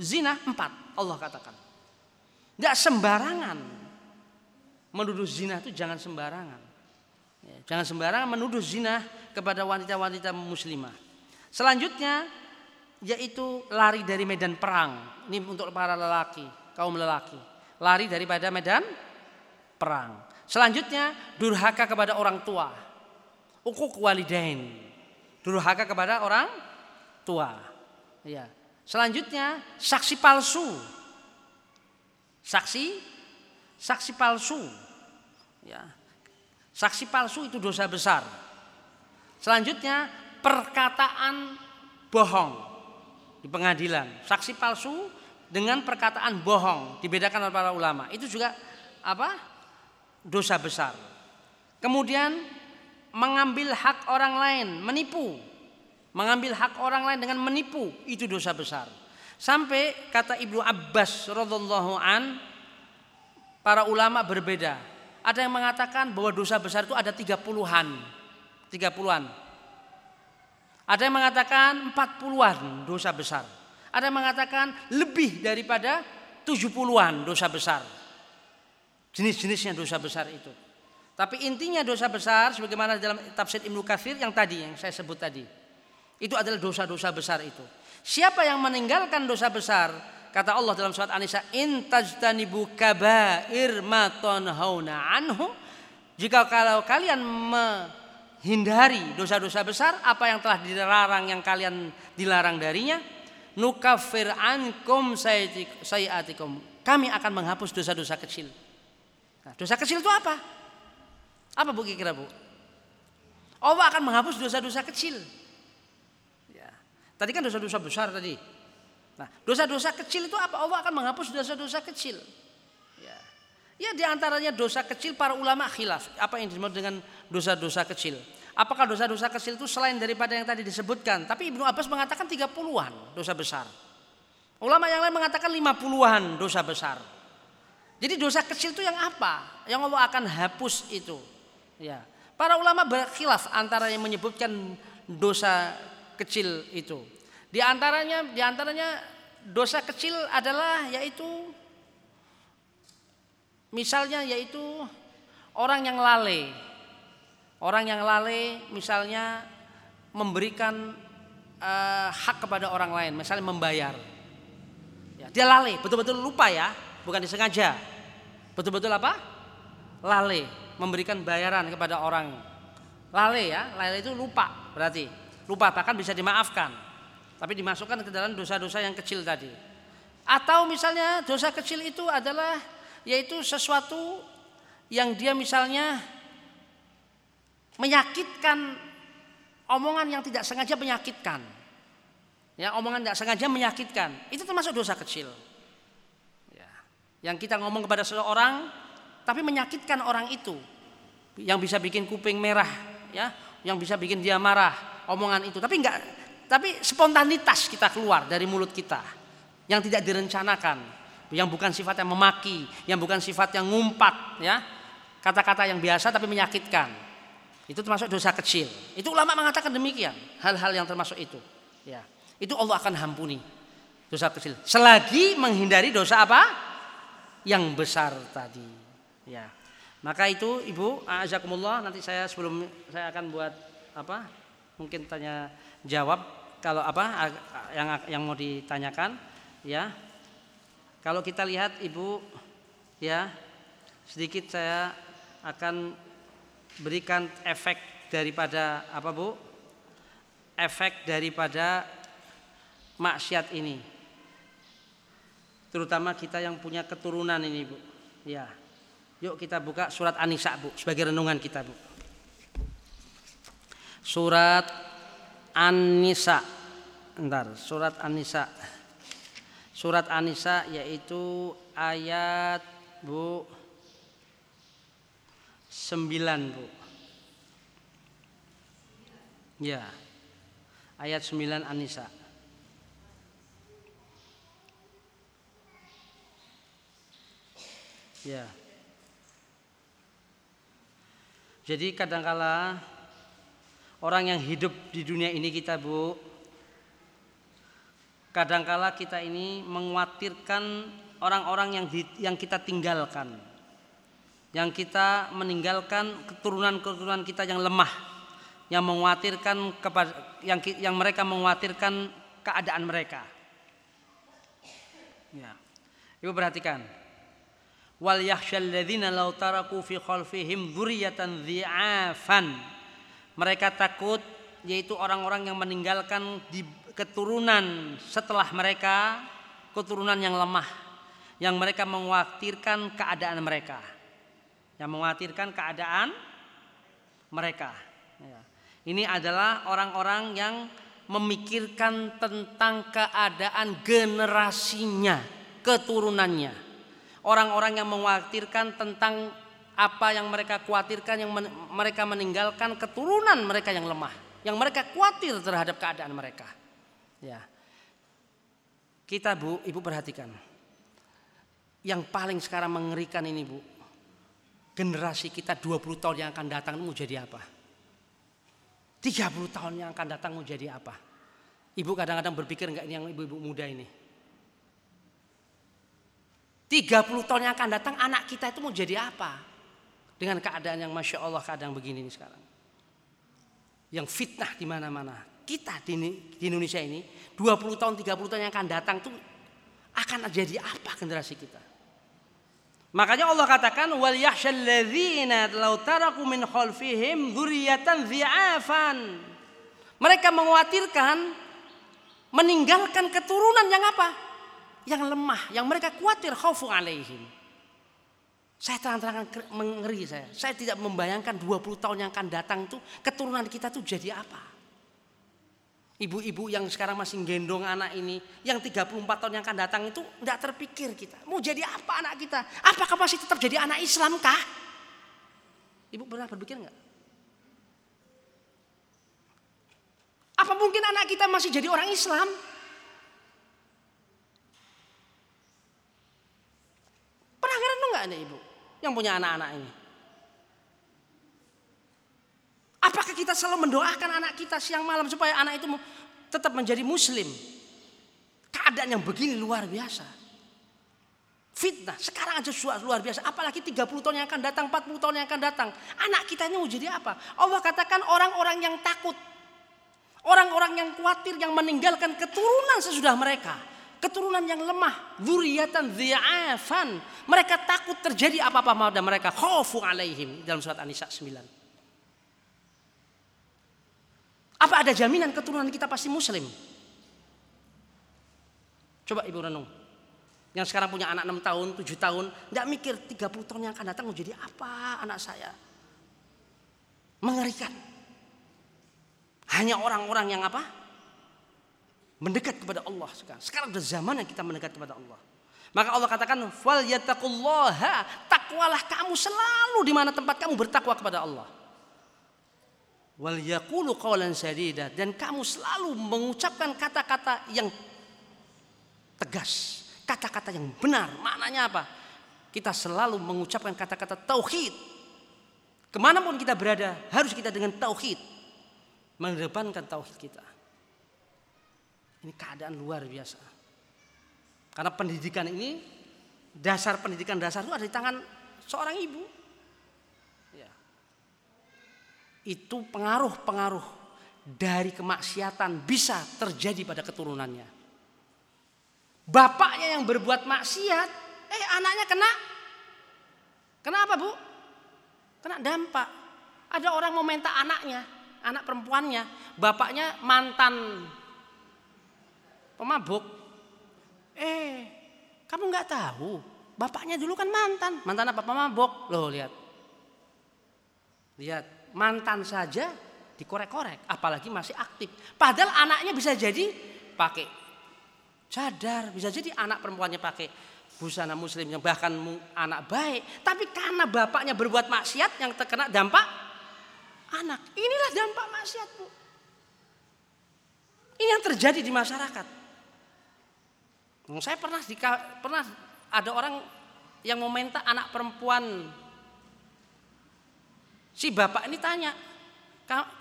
S1: zina empat Allah katakan. Tidak sembarangan. Menuduh zina itu jangan sembarangan. Ya, jangan sembarangan menuduh zina kepada wanita-wanita muslimah. Selanjutnya yaitu lari dari medan perang. Ini untuk para lelaki, kaum lelaki. Lari daripada medan perang. Selanjutnya durhaka kepada orang tua. Ukuk walidain durhaka kepada orang tua. Ya. Selanjutnya saksi palsu. Saksi saksi palsu. Ya. Saksi palsu itu dosa besar. Selanjutnya perkataan bohong di pengadilan. Saksi palsu dengan perkataan bohong dibedakan oleh para ulama. Itu juga apa? Dosa besar. Kemudian mengambil hak orang lain, menipu. Mengambil hak orang lain dengan menipu itu dosa besar. Sampai kata Ibnu Abbas radhiyallahu an para ulama berbeda. Ada yang mengatakan bahwa dosa besar itu ada tiga puluhan. Tiga puluhan. Ada yang mengatakan empat puluhan dosa besar. Ada yang mengatakan lebih daripada tujuh puluhan dosa besar. Jenis-jenisnya dosa besar itu. Tapi intinya dosa besar sebagaimana dalam tafsir Ibnu Katsir yang tadi yang saya sebut tadi. Itu adalah dosa-dosa besar itu. Siapa yang meninggalkan dosa besar? Kata Allah dalam surat An-Nisa, "In tajtanibu kaba'ir ma hauna anhu." Jika kalau kalian menghindari dosa-dosa besar, apa yang telah dilarang yang kalian dilarang darinya, nukafir ankum sayyatikum. Kami akan menghapus dosa-dosa kecil. Nah, dosa kecil itu apa? Apa bu kira bu? Allah akan menghapus dosa-dosa kecil. Ya. Tadi kan dosa-dosa besar tadi. Nah, dosa-dosa kecil itu apa? Allah akan menghapus dosa-dosa kecil. Ya. ya di antaranya dosa kecil para ulama khilaf. Apa yang disebut dengan dosa-dosa kecil? Apakah dosa-dosa kecil itu selain daripada yang tadi disebutkan? Tapi Ibnu Abbas mengatakan 30-an dosa besar. Ulama yang lain mengatakan 50-an dosa besar. Jadi dosa kecil itu yang apa? Yang Allah akan hapus itu. Ya. Para ulama berkhilaf antara yang menyebutkan dosa kecil itu. Di antaranya di antaranya dosa kecil adalah yaitu misalnya yaitu orang yang lalai. Orang yang lalai misalnya memberikan uh, hak kepada orang lain, misalnya membayar. Ya, dia lalai, betul-betul lupa ya, bukan disengaja. Betul-betul apa? Lalai memberikan bayaran kepada orang. Lale ya, lale itu lupa berarti. Lupa bahkan bisa dimaafkan. Tapi dimasukkan ke dalam dosa-dosa yang kecil tadi. Atau misalnya dosa kecil itu adalah yaitu sesuatu yang dia misalnya menyakitkan omongan yang tidak sengaja menyakitkan. Ya, omongan tidak sengaja menyakitkan. Itu termasuk dosa kecil. Ya. Yang kita ngomong kepada seseorang tapi menyakitkan orang itu. Yang bisa bikin kuping merah, ya, yang bisa bikin dia marah, omongan itu. Tapi enggak tapi spontanitas kita keluar dari mulut kita yang tidak direncanakan, yang bukan sifat yang memaki, yang bukan sifat yang ngumpat, ya. Kata-kata yang biasa tapi menyakitkan. Itu termasuk dosa kecil. Itu ulama mengatakan demikian, hal-hal yang termasuk itu. Ya. Itu Allah akan hampuni dosa kecil. Selagi menghindari dosa apa? Yang besar tadi. Ya. Maka itu Ibu, azakumullah nanti saya sebelum saya akan buat apa? Mungkin tanya jawab kalau apa yang yang mau ditanyakan ya. Kalau kita lihat Ibu ya sedikit saya akan berikan efek daripada apa Bu? Efek daripada maksiat ini. Terutama kita yang punya keturunan ini Bu. Ya. Yuk kita buka surat An-Nisa Bu sebagai renungan kita Bu. Surat An-Nisa. Bentar, surat An-Nisa. Surat An-Nisa yaitu ayat Bu 9 Bu. Ya. Ayat 9 An-Nisa. Ya. Jadi kadangkala orang yang hidup di dunia ini kita Bu kadangkala kita ini mengkhawatirkan orang-orang yang yang kita tinggalkan yang kita meninggalkan keturunan-keturunan kita yang lemah yang mengkhawatirkan kepada yang yang mereka mengkhawatirkan keadaan mereka. Ya. Ibu perhatikan. Wal yakhshal ladzina law taraku fi khalfihim dzurriyyatan dhi'afan. Mereka takut yaitu orang-orang yang meninggalkan di keturunan setelah mereka keturunan yang lemah yang mereka mengkhawatirkan keadaan mereka yang mengkhawatirkan keadaan mereka. Ya. Ini adalah orang-orang yang memikirkan tentang keadaan generasinya, keturunannya. Orang-orang yang mengkhawatirkan tentang apa yang mereka khawatirkan, yang men mereka meninggalkan keturunan mereka yang lemah, yang mereka khawatir terhadap keadaan mereka. Ya. Kita Bu, Ibu perhatikan. Yang paling sekarang mengerikan ini Bu, generasi kita 20 tahun yang akan datang mau jadi apa? 30 tahun yang akan datang mau jadi apa? Ibu kadang-kadang berpikir enggak ini yang ibu-ibu muda ini. 30 tahun yang akan datang anak kita itu mau jadi apa? Dengan keadaan yang Masya Allah kadang begini nih sekarang. Yang fitnah di mana-mana. Kita di, di Indonesia ini 20 tahun 30 tahun yang akan datang tuh akan jadi apa generasi kita? Makanya Allah katakan wal yahsyal ladzina law taraku min khalfihim dzurriyyatan dhi'afan. Mereka mengkhawatirkan meninggalkan keturunan yang apa? Yang lemah, yang mereka khawatir khaufu alaihim. Saya terang-terangan mengeri saya. Saya tidak membayangkan 20 tahun yang akan datang tuh keturunan kita tuh jadi apa? Ibu-ibu yang sekarang masih gendong anak ini, yang 34 tahun yang akan datang itu tidak terpikir kita. Mau jadi apa anak kita? Apakah masih tetap jadi anak Islam kah? Ibu pernah berpikir nggak? Apa mungkin anak kita masih jadi orang Islam? Pernah ngerenung nggak nih ibu yang punya anak-anak ini? Apakah kita selalu mendoakan anak kita siang malam supaya anak itu tetap menjadi muslim? Keadaan yang begini luar biasa. Fitnah, sekarang aja suatu luar biasa. Apalagi 30 tahun yang akan datang, 40 tahun yang akan datang. Anak kita ini mau jadi apa? Allah katakan orang-orang yang takut. Orang-orang yang khawatir, yang meninggalkan keturunan sesudah mereka. Keturunan yang lemah. Zuriatan zi'afan. Mereka takut terjadi apa-apa pada mereka. Khawfu alaihim. Dalam surat An-Nisa 9. Apa ada jaminan keturunan kita pasti muslim? Coba ibu renung. Yang sekarang punya anak 6 tahun, 7 tahun, nggak mikir 30 tahun yang akan datang mau jadi apa anak saya. Mengerikan. Hanya orang-orang yang apa? Mendekat kepada Allah sekarang. Sekarang udah zaman yang kita mendekat kepada Allah. Maka Allah katakan, "Fal yataqullaha." Takwalah kamu selalu di mana tempat kamu bertakwa kepada Allah. Wal yaqulu qawlan sadida dan kamu selalu mengucapkan kata-kata yang tegas, kata-kata yang benar. Maknanya apa? Kita selalu mengucapkan kata-kata tauhid. Ke mana pun kita berada, harus kita dengan tauhid. Mengedepankan tauhid kita. Ini keadaan luar biasa. Karena pendidikan ini, dasar pendidikan dasar itu ada di tangan seorang ibu. Ya. Itu pengaruh-pengaruh dari kemaksiatan bisa terjadi pada keturunannya. Bapaknya yang berbuat maksiat, eh anaknya kena. Kenapa bu? Kena dampak. Ada orang mau minta anaknya, anak perempuannya, bapaknya mantan pemabuk. Eh, kamu nggak tahu, bapaknya dulu kan mantan, mantan apa pemabuk? Loh lihat, lihat mantan saja dikorek-korek, apalagi masih aktif. Padahal anaknya bisa jadi pakai Cadar, bisa jadi anak perempuannya pakai busana muslim yang bahkan anak baik. Tapi karena bapaknya berbuat maksiat yang terkena dampak anak. Inilah dampak maksiat bu. Ini yang terjadi di masyarakat. Saya pernah di, pernah ada orang yang mau minta anak perempuan. Si bapak ini tanya,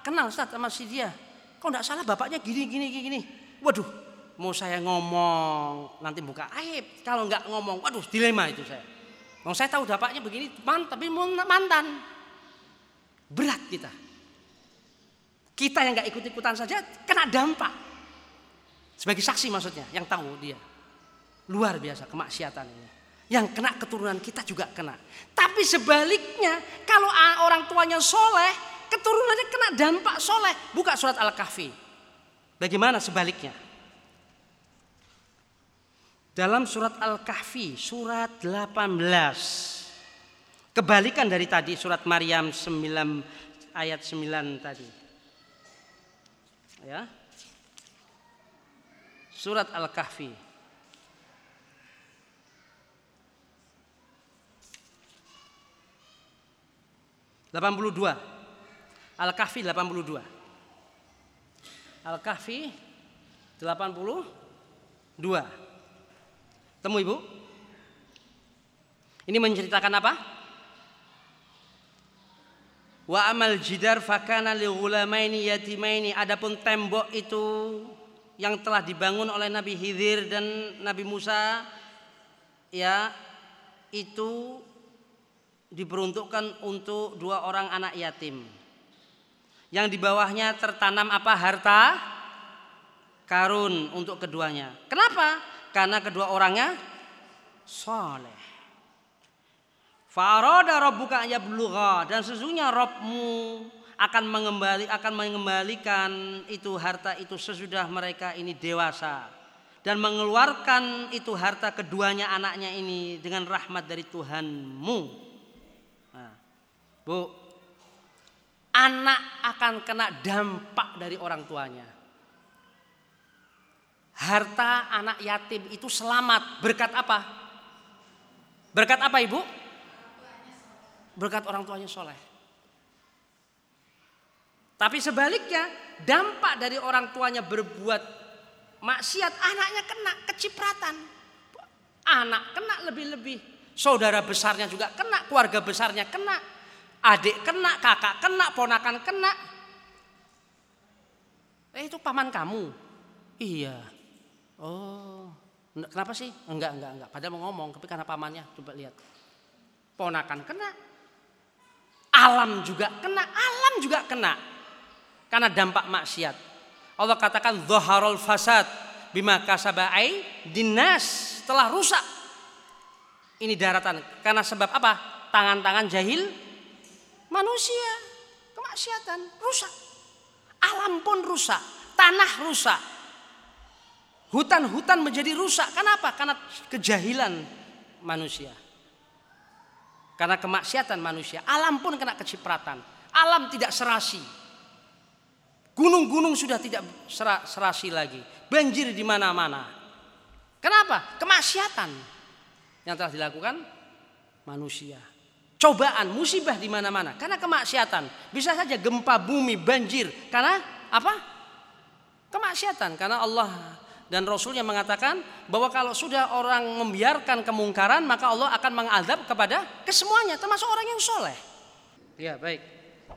S1: kenal Ustaz sama si dia. Kok enggak salah bapaknya gini gini gini. Waduh, mau saya ngomong nanti buka aib. Kalau nggak ngomong, waduh dilema itu saya. Mau saya tahu dapatnya begini, man, tapi mantan. Berat kita. Kita yang nggak ikut-ikutan saja kena dampak. Sebagai saksi maksudnya, yang tahu dia. Luar biasa kemaksiatan ini. Yang kena keturunan kita juga kena. Tapi sebaliknya, kalau orang tuanya soleh, keturunannya kena dampak soleh. Buka surat Al-Kahfi. Bagaimana sebaliknya? dalam surat Al-Kahfi surat 18 kebalikan dari tadi surat Maryam 9 ayat 9 tadi ya surat Al-Kahfi delapan puluh dua Al-Kahfi delapan puluh dua Al-Kahfi delapan puluh dua Temu Ibu? Ini menceritakan apa? Wa amal jidar fakana li ghulamaini yatimaini. Adapun tembok itu yang telah dibangun oleh Nabi Khidir dan Nabi Musa ya itu diperuntukkan untuk dua orang anak yatim. Yang di bawahnya tertanam apa? Harta karun untuk keduanya. Kenapa? karena kedua orangnya soleh. Faroda rabbuka yablugha dan sesungguhnya Robmu akan mengembali akan mengembalikan itu harta itu sesudah mereka ini dewasa dan mengeluarkan itu harta keduanya anaknya ini dengan rahmat dari Tuhanmu. Bu, anak akan kena dampak dari orang tuanya harta anak yatim itu selamat. Berkat apa? Berkat apa ibu? Berkat orang tuanya soleh. Tapi sebaliknya dampak dari orang tuanya berbuat maksiat anaknya kena kecipratan. Anak kena lebih-lebih. Saudara besarnya juga kena, keluarga besarnya kena. Adik kena, kakak kena, ponakan kena. Eh itu paman kamu. Iya, Oh, kenapa sih? Enggak, enggak, enggak. Padahal mau ngomong, tapi karena pamannya, coba lihat. Ponakan kena. Alam juga kena, alam juga kena. Karena dampak maksiat. Allah katakan zaharul fasad bima kasabai dinas telah rusak. Ini daratan karena sebab apa? Tangan-tangan jahil manusia kemaksiatan rusak. Alam pun rusak, tanah rusak, Hutan-hutan menjadi rusak. Kenapa? Karena kejahilan manusia. Karena kemaksiatan manusia. Alam pun kena kecipratan. Alam tidak serasi. Gunung-gunung sudah tidak serasi lagi. Banjir di mana-mana. Kenapa? Kemaksiatan yang telah dilakukan manusia. Cobaan, musibah di mana-mana karena kemaksiatan. Bisa saja gempa bumi, banjir karena apa? Kemaksiatan karena Allah dan Rasulnya mengatakan bahwa kalau sudah orang membiarkan kemungkaran maka Allah akan mengadab kepada kesemuanya termasuk orang yang soleh. Ya baik.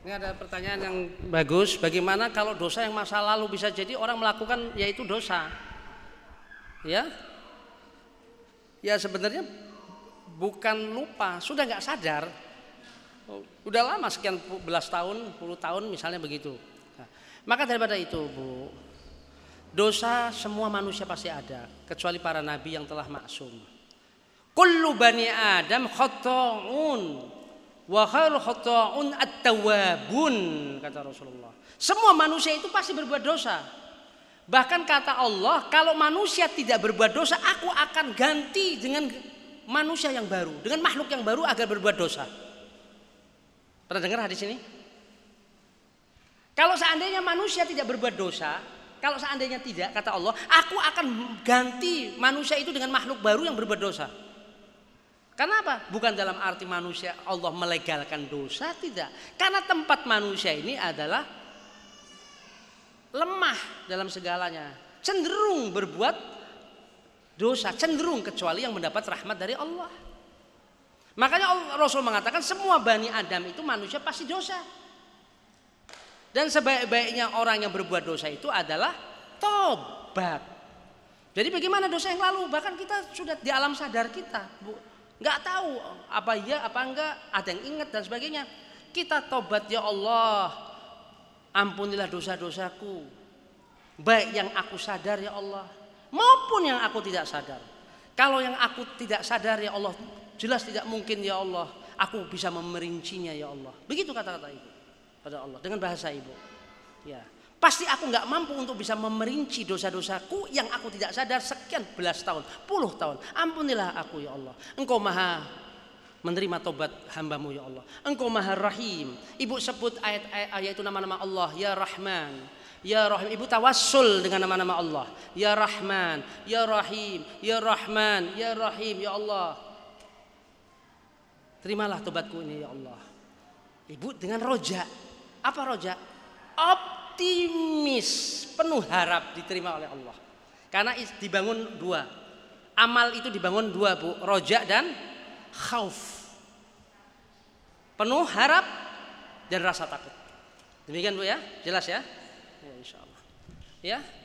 S1: Ini ada pertanyaan yang bagus. Bagaimana kalau dosa yang masa lalu bisa jadi orang melakukan yaitu dosa? Ya, ya sebenarnya bukan lupa, sudah nggak sadar. Udah lama sekian belas tahun, puluh tahun misalnya begitu. Nah, maka daripada itu, Bu, Dosa semua manusia pasti ada, kecuali para nabi yang telah maksum. Kullu bani Adam khata'un wa khairu khata'un at-tawwabun kata Rasulullah. Semua manusia itu pasti berbuat dosa. Bahkan kata Allah, kalau manusia tidak berbuat dosa, aku akan ganti dengan manusia yang baru, dengan makhluk yang baru agar berbuat dosa. Pernah dengar hadis ini? Kalau seandainya manusia tidak berbuat dosa, kalau seandainya tidak, kata Allah, aku akan ganti manusia itu dengan makhluk baru yang berbuat dosa. Kenapa? Bukan dalam arti manusia Allah melegalkan dosa, tidak. Karena tempat manusia ini adalah lemah dalam segalanya. Cenderung berbuat dosa, cenderung kecuali yang mendapat rahmat dari Allah. Makanya Rasul mengatakan semua Bani Adam itu manusia pasti dosa. Dan sebaik-baiknya orang yang berbuat dosa itu adalah tobat. Jadi bagaimana dosa yang lalu? Bahkan kita sudah di alam sadar kita. Nggak tahu apa iya, apa enggak, ada yang ingat dan sebagainya. Kita tobat ya Allah. Ampunilah dosa-dosaku. Baik yang aku sadar ya Allah, maupun yang aku tidak sadar. Kalau yang aku tidak sadar ya Allah, jelas tidak mungkin ya Allah, aku bisa memerincinya ya Allah. Begitu kata-kata itu pada Allah dengan bahasa ibu. Ya, pasti aku nggak mampu untuk bisa memerinci dosa-dosaku yang aku tidak sadar sekian belas tahun, puluh tahun. Ampunilah aku ya Allah. Engkau maha menerima tobat hambamu ya Allah. Engkau maha rahim. Ibu sebut ayat-ayat ayat itu nama-nama Allah. Ya Rahman. Ya Rahim. Ibu tawassul dengan nama-nama Allah. Ya Rahman. Ya Rahim. Ya Rahman. Ya Rahim. Ya Allah. Terimalah tobatku ini ya Allah. Ibu dengan rojak apa roja? Optimis, penuh harap diterima oleh Allah. Karena dibangun dua. Amal itu dibangun dua, Bu. Roja dan khauf. Penuh harap dan rasa takut. Demikian Bu ya, jelas ya? Ya insya Allah. Ya,